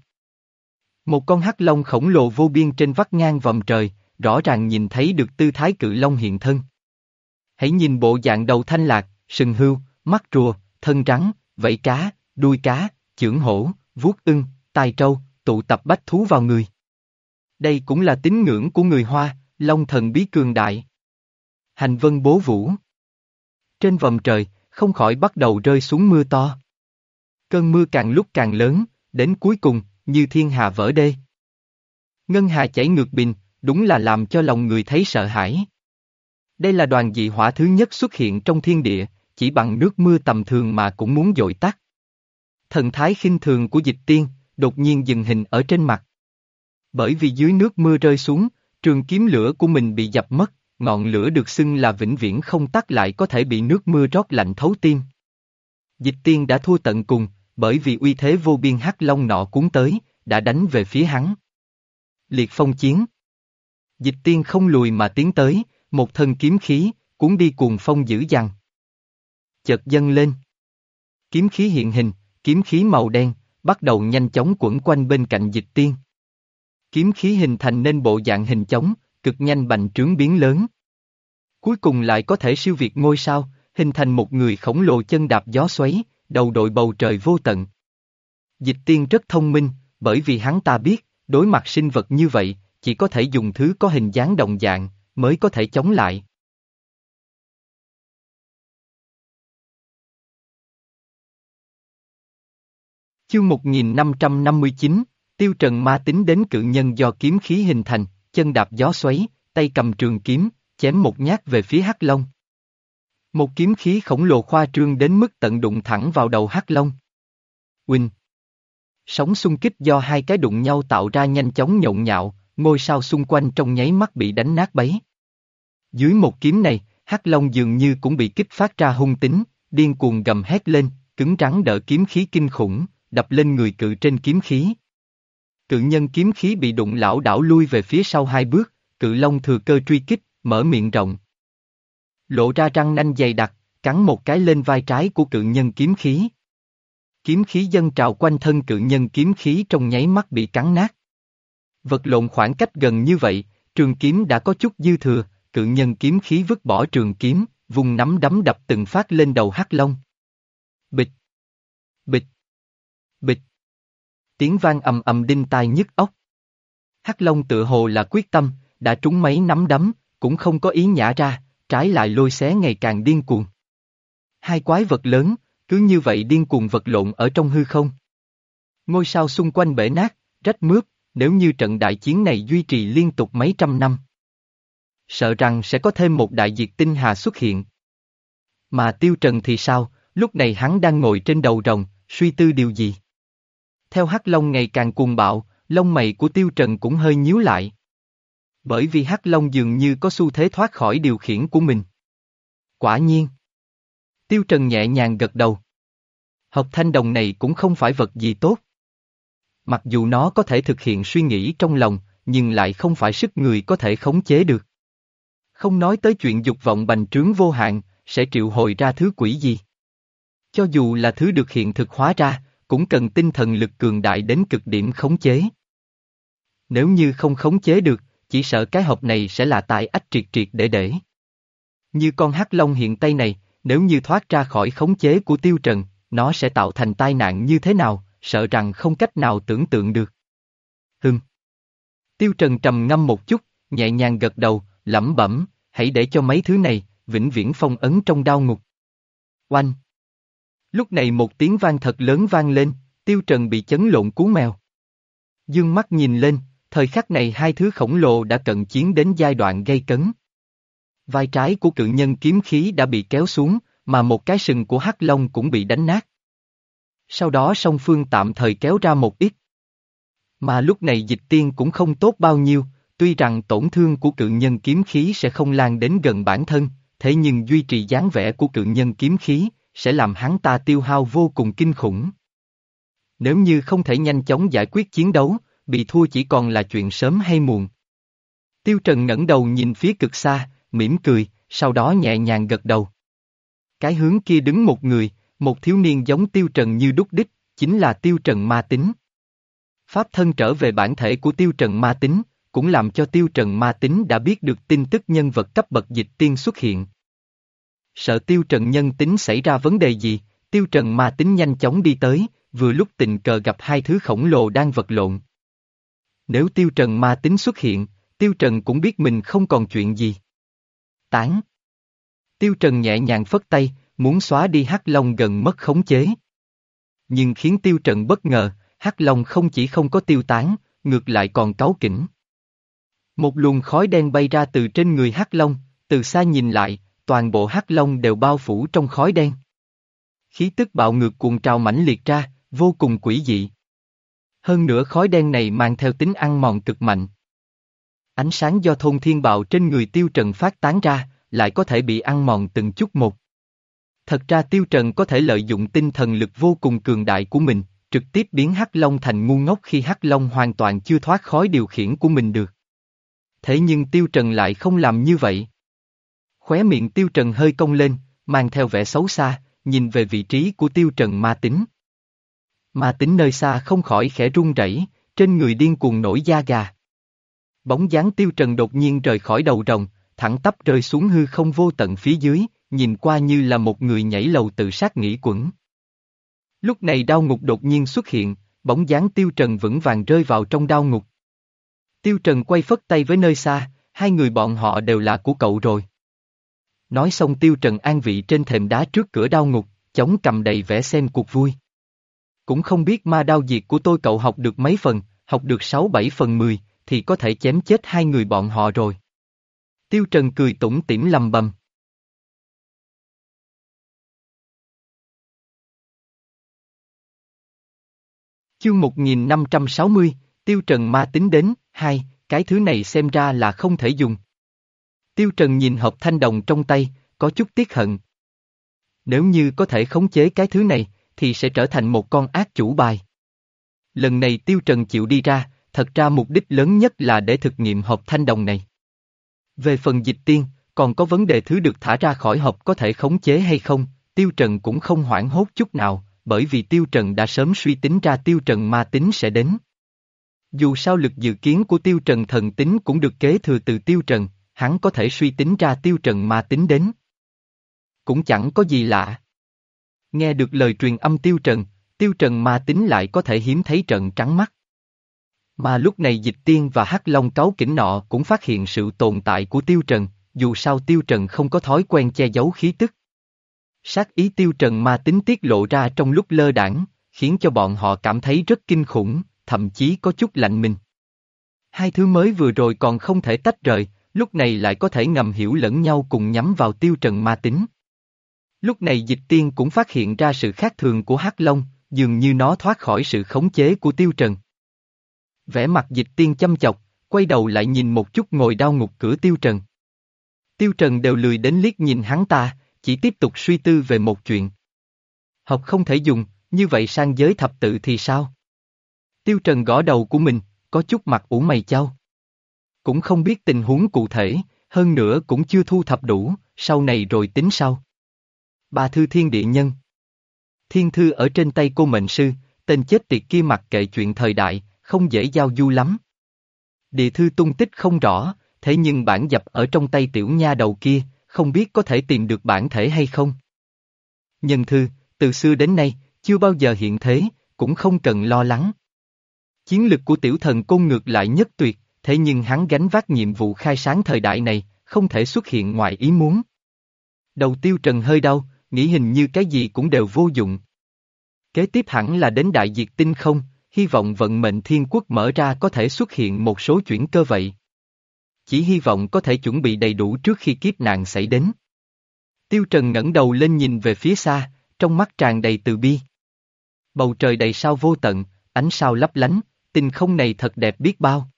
Một con hắc long khổng lồ vô biên trên vắt ngang vòng trời, rõ ràng nhìn thấy được tư thái cự long hiện thân. Hãy nhìn bộ dạng đầu thanh lạc, sừng hươu, mắt rùa, thân rắn, vẫy cá, đuôi cá, chưởng hổ, vuốt ưng, tai trâu, tụ tập bách thú vào người. Đây cũng là tín ngưỡng của người Hoa, long thần bí cường đại. Hành vân bố vũ. Trên vòng trời, không khỏi bắt đầu rơi xuống mưa to. Cơn mưa càng lúc càng lớn, đến cuối cùng, như thiên hà vỡ đê. Ngân hà chảy ngược bình, đúng là làm cho lòng người thấy sợ hãi. Đây là đoàn dị hỏa thứ nhất xuất hiện trong thiên địa, chỉ bằng nước mưa tầm thường mà cũng muốn dội tắt. Thần thái khinh thường của dịch tiên, đột nhiên dừng hình ở trên mặt. Bởi vì dưới nước mưa rơi xuống, trường kiếm lửa của mình bị dập mất, ngọn lửa được xưng là vĩnh viễn không tắt lại có thể bị nước mưa rót lạnh thấu tim. Dịch tiên đã thua tận cùng, bởi vì uy thế vô biên hắc long nọ cuốn tới, đã đánh về phía hắn. Liệt phong chiến Dịch tiên không lùi mà tiến tới, một thân kiếm khí, cuốn đi cuồng phong dữ dằn. Chợt dâng lên. Kiếm khí hiện hình, kiếm khí màu đen, bắt đầu nhanh chóng quẩn quanh bên cạnh dịch tiên. Kiếm khí hình thành nên bộ dạng hình chóng, cực nhanh bành trướng biến lớn. Cuối cùng lại có thể siêu việt ngôi sao, hình thành một người khổng lồ chân đạp gió xoáy, đầu đội bầu trời vô tận. Dịch tiên rất thông minh, bởi vì hắn ta biết, đối mặt sinh vật như vậy, chỉ có thể dùng thứ có hình dáng đồng dạng, mới có thể chống lại. Chương 1559, Tiêu Trần Ma tính đến cự nhân do kiếm khí hình thành, chân đạp gió xoáy, tay cầm trường kiếm, chém một nhát về phía Hắc Long. Một kiếm khí khổng lồ khoa trương đến mức tận đụng thẳng vào đầu Hắc Long. Quỳnh. Sóng xung kích do hai cái đụng nhau tạo ra nhanh chóng nhộn nhạo, ngôi sao xung quanh trong nháy mắt bị đánh nát bấy. Dưới một kiếm này, Hắc Long dường như cũng bị kích phát ra hung tính, điên cuồng gầm hét lên, cứng rắn đỡ kiếm khí kinh khủng, đập lên người cự trên kiếm khí. Cự nhân kiếm khí bị đụng lão đảo lui về phía sau hai bước, cự long thừa cơ truy kích, mở miệng rộng. Lộ ra răng nanh dày đặc, cắn một cái lên vai trái của cự nhân kiếm khí. Kiếm khí dân trào quanh thân cự nhân kiếm khí trong nháy mắt bị cắn nát. Vật lộn khoảng cách gần như vậy, trường kiếm đã có chút dư thừa, cự nhân kiếm khí vứt bỏ trường kiếm, vùng nắm đấm đập từng phát lên đầu hắc long. Bịch! Bịch! Bịch! Tiếng vang ầm ầm đinh tai nhức óc. Hắc long tự hồ là quyết tâm, đã trúng mấy nắm đấm, cũng không có ý nhả ra, trái lại lôi xé ngày càng điên cuồng. Hai quái vật lớn, cứ như vậy điên cuồng vật lộn ở trong hư không. Ngôi sao xung quanh bể nát, rách mướp, nếu như trận đại chiến này duy trì liên tục mấy trăm năm. Sợ rằng sẽ có thêm một đại diệt tinh hà xuất hiện. Mà tiêu trần thì sao, lúc này hắn đang ngồi trên đầu rồng, suy tư điều gì? Theo hắc long ngày càng cuồng bạo, lông mày của tiêu trần cũng hơi nhíu lại. Bởi vì hắc long dường như có xu thế thoát khỏi điều khiển của mình. Quả nhiên. Tiêu trần nhẹ nhàng gật đầu. Hợp thanh đồng này cũng không phải vật gì tốt. Mặc dù nó có thể thực hiện suy nghĩ trong lòng, nhưng lại không phải sức người có thể khống chế được. Không nói tới chuyện dục vọng bành trướng vô hạn, sẽ triệu hồi ra thứ quỷ gì. Cho dù là thứ được hiện thực hóa ra, cũng cần tinh thần lực cường đại đến cực điểm khống chế. Nếu như không khống chế được, chỉ sợ cái hộp này sẽ là tại ách triệt triệt để để. Như con hắc long hiện tay này, nếu như thoát ra khỏi khống chế của tiêu trần, nó sẽ tạo thành tai nạn như thế nào, sợ rằng không cách nào tưởng tượng được. hưng Tiêu trần trầm ngâm một chút, nhẹ nhàng gật đầu, lẩm bẩm, hãy để cho mấy thứ này, vĩnh viễn phong ấn trong đau ngục. Oanh! Lúc này một tiếng vang thật lớn vang lên, tiêu trần bị chấn lộn cú mèo. Dương mắt nhìn lên, thời khắc này hai thứ khổng lồ đã cận chiến đến giai đoạn gây cấn. Vai trái của cự nhân kiếm khí đã bị kéo xuống, mà một cái sừng của hắc long cũng bị đánh nát. Sau đó song phương tạm thời kéo ra một ít. Mà lúc này dịch tiên cũng không tốt bao nhiêu, tuy rằng tổn thương của cự nhân kiếm khí sẽ không lan đến gần bản thân, thế nhưng duy trì dáng vẻ của cự nhân kiếm khí, sẽ làm hắn ta tiêu hao vô cùng kinh khủng. Nếu như không thể nhanh chóng giải quyết chiến đấu, bị thua chỉ còn là chuyện sớm hay muộn. Tiêu Trần ngẩng đầu nhìn phía cực xa, mỉm cười, sau đó nhẹ nhàng gật đầu. Cái hướng kia đứng một người, một thiếu niên giống Tiêu Trần như đúc đích, chính là Tiêu Trần ma tính. Pháp thân trở về bản thể của tiêu trần ma tính, cũng làm cho tiêu trần ma tính đã biết được tin tức nhân vật cấp bậc dịch tiên xuất hiện. Sợ tiêu trần nhân tính xảy ra vấn đề gì, tiêu trần ma tính nhanh chóng đi tới, vừa lúc tình cờ gặp hai thứ khổng lồ đang vật lộn. Nếu tiêu trần ma tính xuất hiện, tiêu trần cũng biết mình không còn chuyện gì. Tán. Tiêu trần nhẹ nhàng phất tay, muốn xóa đi hắc long gần mất khống chế. Nhưng khiến tiêu trần bất ngờ, hắc long không chỉ không có tiêu tán, ngược lại còn cáu kỉnh. Một luồng khói đen bay ra từ trên người hắc long, từ xa nhìn lại, toàn bộ hắc long đều bao phủ trong khói đen. Khí tức bạo ngược cuồng trào mãnh liệt ra, vô cùng quỷ dị. Hơn nữa khói đen này mang theo tính ăn mòn cực mạnh. Ánh sáng do thôn thiên bạo trên người tiêu trần phát tán ra, lại có thể bị ăn mòn từng chút một. Thật ra tiêu trần có thể lợi dụng tinh thần lực vô cùng cường đại của mình, trực tiếp biến Hắc Long thành ngu ngốc khi Hắc Long hoàn toàn chưa thoát khói điều khiển của mình được. Thế nhưng tiêu trần lại không làm như vậy. Khóe miệng tiêu trần hơi cong lên, mang theo vẻ xấu xa, nhìn về vị trí của tiêu trần ma tính mà tính nơi xa không khỏi khẽ run rẩy, trên người điên cuồng nổi da gà. Bóng dáng tiêu trần đột nhiên rời khỏi đầu rồng, thẳng tắp rơi xuống hư không vô tận phía dưới, nhìn qua như là một người nhảy lầu tự sát nghĩ quẩn. Lúc này đao ngục đột nhiên xuất hiện, bóng dáng tiêu trần vững vàng rơi vào trong đao ngục. Tiêu trần quay phất tay với nơi xa, hai người bọn họ đều là của cậu rồi. Nói xong tiêu trần an vị trên thềm đá trước cửa đao ngục, chống cầm đầy vẻ xem cuộc vui. Cũng không biết ma đao diệt của tôi cậu học được mấy phần, học được 6-7 phần 10, thì có thể chém chết hai người bọn họ rồi. Tiêu Trần cười tủm tỉm lầm bầm. Chương 1560, Tiêu Trần ma tính đến, hai, cái thứ này xem ra là không thể dùng. Tiêu Trần nhìn hộp thanh đồng trong tay, có chút tiếc hận. Nếu như có thể khống chế cái thứ này, thì sẽ trở thành một con ác chủ bài. Lần này Tiêu Trần chịu đi ra, thật ra mục đích lớn nhất là để thực nghiệm hộp thanh đồng này. Về phần dịch tiên, còn có vấn đề thứ được thả ra khỏi hộp có thể khống chế hay không, Tiêu Trần cũng không hoảng hốt chút nào, bởi vì Tiêu Trần đã sớm suy tính ra Tiêu Trần ma tính sẽ đến. Dù sao lực dự kiến của Tiêu Trần thần tính cũng được kế thừa từ Tiêu Trần, hắn có thể suy tính ra Tiêu Trần ma tính đến. Cũng chẳng có gì lạ. Nghe được lời truyền âm Tiêu Trần, Tiêu Trần ma tính lại có thể hiếm thấy trận trắng mắt. Mà lúc này dịch tiên và hắc long cáo kỉnh nọ cũng phát hiện sự tồn tại của Tiêu Trần, dù sao Tiêu Trần không có thói quen che giấu khí tức. Sát ý Tiêu Trần ma tính tiết lộ ra trong lúc lơ đảng, khiến cho bọn họ cảm thấy rất kinh khủng, thậm chí có chút lạnh mình. Hai thứ mới vừa rồi còn không thể tách rời, lúc này lại có thể ngầm hiểu lẫn nhau cùng nhắm vào Tiêu Trần ma tính. Lúc này dịch tiên cũng phát hiện ra sự khác thường của hắc long, dường như nó thoát khỏi sự khống chế của Tiêu Trần. Vẻ mặt dịch tiên chăm chọc, quay đầu lại nhìn một chút ngồi đau ngục cửa tiêu trần. Tiêu trần đều lười đến liếc nhìn hắn ta, chỉ tiếp tục suy tư về một chuyện. Học không thể dùng, như vậy sang giới thập tự thì sao? Tiêu trần gõ đầu của mình, có chút mặt ủ mày chau Cũng không biết tình huống cụ thể, hơn nữa cũng chưa thu thập đủ, sau này rồi tính sau. Ba thư thiên địa nhân. Thiên thư ở trên tay cô mệnh sư, tên chết tiệt kia mặc kệ chuyện thời đại, không dễ giao du lắm. Địa thư tung tích không rõ, thế nhưng bản dập ở trong tay tiểu nha đầu kia, không biết có thể tìm được bản thể hay không. Nhân thư, từ xưa đến nay, chưa bao giờ hiện thế, cũng không cần lo lắng. Chiến lực của tiểu thần côn ngược lại nhất tuyệt, thế nhưng hắn gánh vác nhiệm vụ khai sáng thời đại này, không thể xuất hiện ngoài ý muốn. Đầu tiêu trần hơi đau, nghĩ hình như cái gì cũng đều vô dụng. Kế tiếp hẳn là đến đại diệt tinh không, hy vọng vận mệnh thiên quốc mở ra có thể xuất hiện một số chuyển cơ vậy. Chỉ hy vọng có thể chuẩn bị đầy đủ trước khi kiếp nạn xảy đến. Tiêu Trần ngẩng đầu lên nhìn về phía xa, trong mắt tràn đầy từ bi. Bầu trời đầy sao vô tận, ánh sao lấp lánh, tình không này thật đẹp biết bao.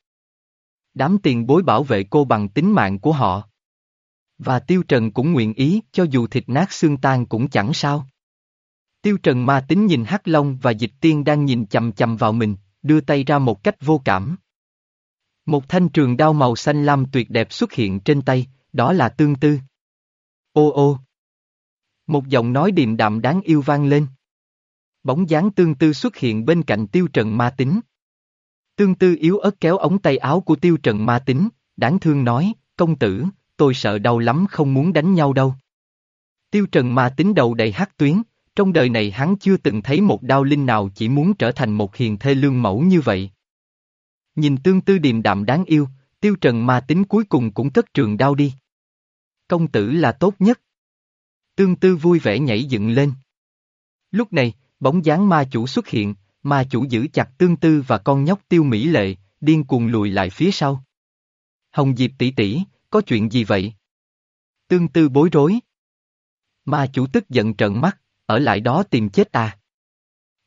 Đám tiền bối bảo vệ cô bằng tính mạng của họ. Và Tiêu Trần cũng nguyện ý cho dù thịt nát xương tan cũng chẳng sao. Tiêu Trần ma tính nhìn Hắc Long và Dịch Tiên đang nhìn chầm chầm vào mình, đưa tay ra một cách vô cảm. Một thanh trường đao màu xanh lam tuyệt đẹp xuất hiện trên tay, đó là tương tư. Ô ô! Một giọng nói điềm đạm đáng yêu vang lên. Bóng dáng tương tư xuất hiện bên cạnh tiêu trần ma tính. Tương tư yếu ớt kéo ống tay áo của tiêu trần ma tính, đáng thương nói, công tử, tôi sợ đau lắm không muốn đánh nhau đâu. Tiêu trần ma tính đầu đầy hắc tuyến, trong đời này hắn chưa từng thấy một đao linh nào chỉ muốn trở thành một hiền thê lương mẫu như vậy. Nhìn tương tư điềm đạm đáng yêu, tiêu trần ma tính cuối cùng cũng cất trường đao đi. Công tử là tốt nhất. Tương tư vui vẻ nhảy dựng lên. Lúc này, bóng dáng ma chủ xuất hiện, ma chủ giữ chặt tương tư và con nhóc tiêu mỹ lệ, điên cuồng lùi lại phía sau. Hồng Diệp tỷ tỷ, có chuyện gì vậy? Tương tư bối rối. Ma chủ tức giận trợn mắt, ở lại đó tìm chết à?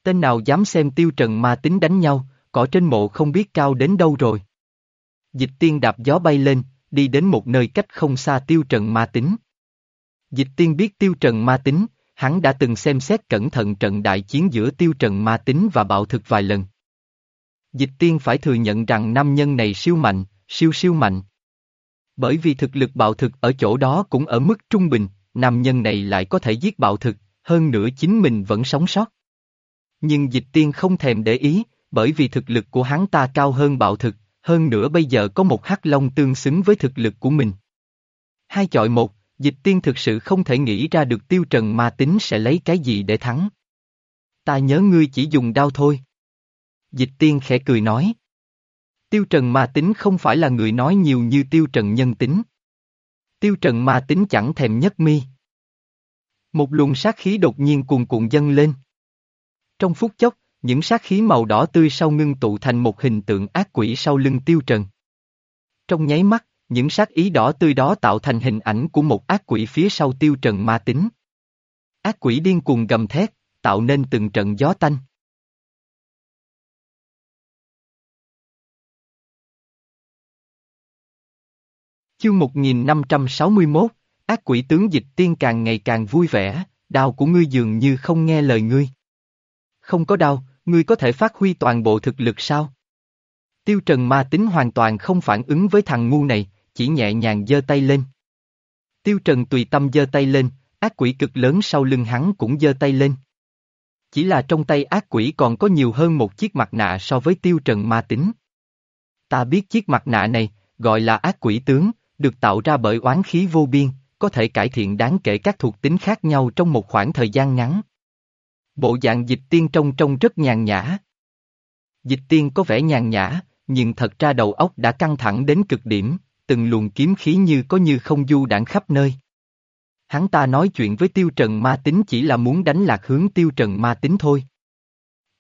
Tên nào dám xem tiêu trần ma tính đánh nhau, cỏ trên mộ không biết cao đến đâu rồi. Dịch tiên đạp gió bay lên, đi đến một nơi cách không xa tiêu trần ma tính. Dịch tiên biết tiêu trần ma tính, hắn đã từng xem xét cẩn thận trận đại chiến giữa tiêu trần ma tính và bạo thực vài lần. Dịch tiên phải thừa nhận rằng nam nhân này siêu mạnh, siêu siêu mạnh. Bởi vì thực lực bạo thực ở chỗ đó cũng ở mức trung bình, nam nhân này lại có thể giết bạo thực, hơn nữa chính mình vẫn sống sót. Nhưng dịch tiên không thèm để ý, bởi vì thực lực của hắn ta cao hơn bạo thực, hơn nữa bây giờ có một hắc long tương xứng với thực lực của mình. Hai chọi một, dịch tiên thực sự không thể nghĩ ra được tiêu trần ma tính sẽ lấy cái gì để thắng. Ta nhớ ngươi chỉ dùng đao thôi. Dịch tiên khẽ cười nói. Tiêu trần ma tính không phải là người nói nhiều như tiêu trần nhân tính. Tiêu trần ma tính chẳng thèm nhất mi. Một luồng sát khí đột nhiên cuồn cuộn dâng lên. Trong phút chốc, những sát khí màu đỏ tươi sau ngưng tụ thành một hình tượng ác quỷ sau lưng tiêu trần. Trong nháy mắt, những sát ý đỏ tươi đó tạo thành hình ảnh của một ác quỷ phía sau tiêu trần ma tính. Ác quỷ điên cuồng gầm thét, tạo nên từng trận gió tanh. Chương 1561, ác quỷ tướng dịch tiên càng ngày càng vui vẻ, đau của ngươi dường như không nghe lời ngươi. Không có đau, ngươi có thể phát huy toàn bộ thực lực sao? Tiêu Trần ma tính hoàn toàn không phản ứng với thằng ngu này, chỉ nhẹ nhàng giơ tay lên. Tiêu Trần tùy tâm giơ tay lên, ác quỷ cực lớn sau lưng hắn cũng giơ tay lên. Chỉ là trong tay ác quỷ còn có nhiều hơn một chiếc mặt nạ so với Tiêu Trần ma tính. Ta biết chiếc mặt nạ này, gọi là ác quỷ tướng, được tạo ra bởi oán khí vô biên, có thể cải thiện đáng kể các thuộc tính khác nhau trong một khoảng thời gian ngắn. Bộ dạng dịch tiên trông trông rất nhàn nhã. Dịch tiên có vẻ nhàn nhã, nhưng thật ra đầu óc đã căng thẳng đến cực điểm, từng luồng kiếm khí như có như không du đảng khắp nơi. Hắn ta nói chuyện với tiêu trần ma tính chỉ là muốn đánh lạc hướng tiêu trần ma tính thôi.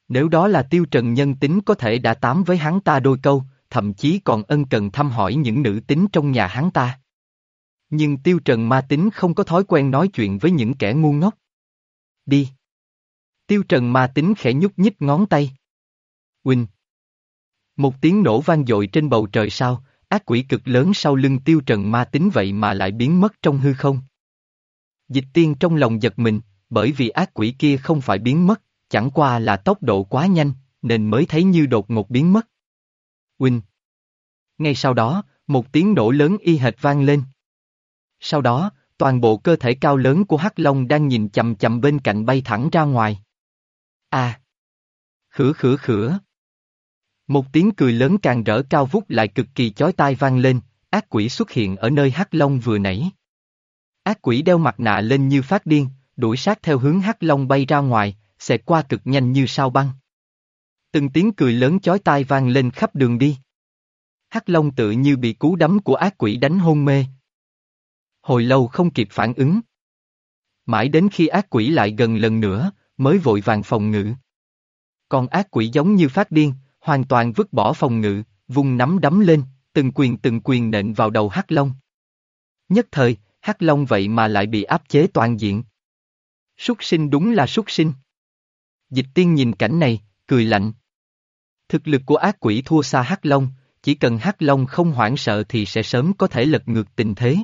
Nếu đó là tiêu trần nhân tính có thể đã tám với hắn ta đôi câu, thậm chí còn ân cần thăm hỏi những nữ tính trong nhà hắn ta. Nhưng tiêu trần ma tính không có thói quen nói chuyện với những kẻ ngu ngốc. Đi. Tiêu trần ma tính khẽ nhúc nhích ngón tay. Quỳnh. Một tiếng nổ vang dội trên bầu trời sao, ác quỷ cực lớn sau lưng tiêu trần ma tính vậy mà lại biến mất trong hư không. Dịch tiên trong lòng giật mình, bởi vì ác quỷ kia không phải biến mất, chẳng qua là tốc độ quá nhanh, nên mới thấy như đột ngột biến mất. Quỳnh. Ngay sau đó, một tiếng nổ lớn y hệt vang lên. Sau đó, toàn bộ cơ thể cao lớn của Hắc Long đang nhìn chầm chầm bên cạnh bay thẳng ra ngoài. À! Khửa khửa khửa. Một tiếng cười lớn càng rỡ cao vút lại cực kỳ chói tai vang lên, ác quỷ xuất hiện ở nơi Hắc Long vừa nãy. Ác quỷ đeo mặt nạ lên như phát điên, đuổi sát theo hướng Hắc Long bay ra ngoài, sẽ qua cực nhanh như sao băng. Từng tiếng cười lớn chói tai vang lên khắp đường đi. Hắc Long tự như bị cú đấm của ác quỷ đánh hôn mê. Hồi lâu không kịp phản ứng. Mãi đến khi ác quỷ lại gần lần nữa, mới vội vàng phòng ngự. Còn ác quỷ giống như phát điên, hoàn toàn vứt bỏ phòng ngự, vùng nắm đấm lên, từng quyền từng quyền nện vào đầu Hắc Long. Nhất thời, Hắc Long vậy mà lại bị áp chế toàn diện. Súc sinh đúng là súc sinh. Dịch tiên nhìn cảnh này, cười lạnh. Thực lực của ác quỷ thua xa Hắc Long, chỉ cần Hắc Long không hoảng sợ thì sẽ sớm có thể lật ngược tình thế.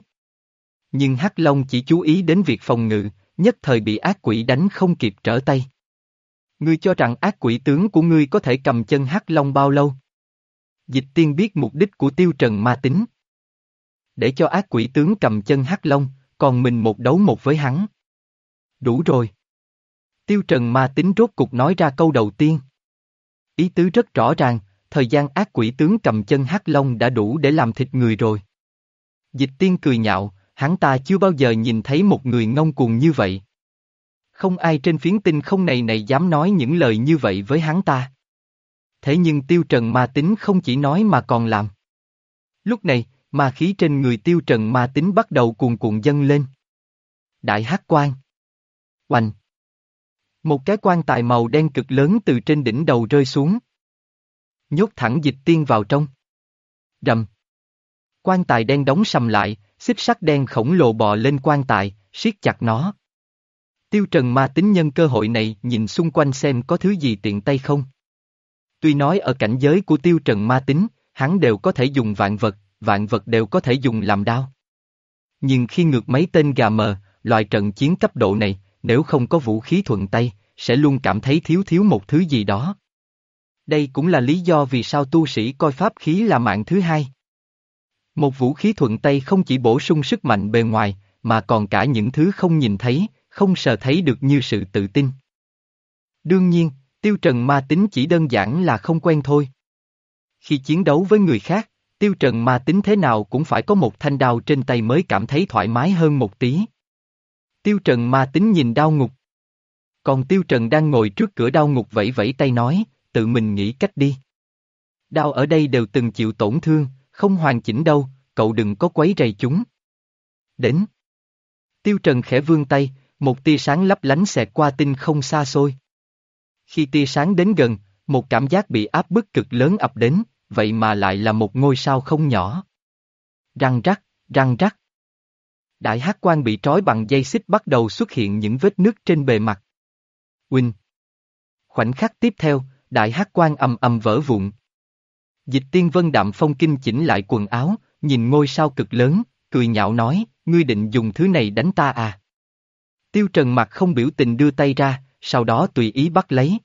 Nhưng Hắc Long chỉ chú ý đến việc phòng ngự, nhất thời bị ác quỷ đánh không kịp trở tay. Ngươi cho rằng ác quỷ tướng của ngươi có thể cầm chân Hắc Long bao lâu? Dịch tiên biết mục đích của tiêu trần ma tính. Để cho ác quỷ tướng cầm chân Hắc Long, còn mình một đấu một với hắn. Đủ rồi. Tiêu trần ma tính rốt cục nói ra câu đầu tiên. Ý tứ rất rõ ràng, thời gian ác quỷ tướng cầm chân hắc long đã đủ để làm thịt người rồi. Dịch tiên cười nhạo, hắn ta chưa bao giờ nhìn thấy một người ngông cuồng như vậy. Không ai trên phiến tinh không này này dám nói những lời như vậy với hắn ta. Thế nhưng tiêu trần ma tính không chỉ nói mà còn làm. Lúc này, ma khí trên người tiêu trần ma tính bắt đầu cuồn cuộn dâng lên. Đại hắc quan. Oanh. Một cái quan tài màu đen cực lớn từ trên đỉnh đầu rơi xuống. Nhốt thẳng dịch tiên vào trong. Rầm. Quan tài đen đóng sầm lại, xích sắt đen khổng lồ bò lên quan tài, siết chặt nó. Tiêu Trần ma tính nhân cơ hội này nhìn xung quanh xem có thứ gì tiện tay không. Tuy nói ở cảnh giới của Tiêu Trần ma tính, hắn đều có thể dùng vạn vật, vạn vật đều có thể dùng làm đao. Nhưng khi ngược mấy tên gà mờ, loại trận chiến cấp độ này, nếu không có vũ khí thuận tay, sẽ luôn cảm thấy thiếu thiếu một thứ gì đó. Đây cũng là lý do vì sao tu sĩ coi pháp khí là mạng thứ hai. Một vũ khí thuận tay không chỉ bổ sung sức mạnh bề ngoài, mà còn cả những thứ không nhìn thấy, không sờ thấy được như sự tự tin. Đương nhiên, tiêu trần ma tính chỉ đơn giản là không quen thôi. Khi chiến đấu với người khác, tiêu trần ma tính thế nào cũng phải có một thanh đao trên tay mới cảm thấy thoải mái hơn một tí. Tiêu trần ma tính nhìn đao ngục. Còn tiêu trần đang ngồi trước cửa đao ngục vẫy vẫy tay nói, tự mình nghĩ cách đi. Đao ở đây đều từng chịu tổn thương, không hoàn chỉnh đâu, cậu đừng có quấy rầy chúng. Đến. Tiêu Trần khẽ vươn tay, một tia sáng lấp lánh xẹt qua tinh không xa xôi. Khi tia sáng đến gần, một cảm giác bị áp bức cực lớn ập đến, vậy mà lại là một ngôi sao không nhỏ. Răng rắc, răng rắc. Đại hát quan bị trói bằng dây xích bắt đầu xuất hiện những vết nước trên bề mặt. Quỳnh Khoảnh khắc tiếp theo, đại hát quan ầm ầm vỡ vụn. Dịch tiên vân đạm phong kinh chỉnh lại quần áo, nhìn ngôi sao cực lớn, cười nhạo nói, ngươi định dùng thứ này đánh ta à? Tiêu Trần mặt không biểu tình đưa tay ra, sau đó tùy ý bắt lấy.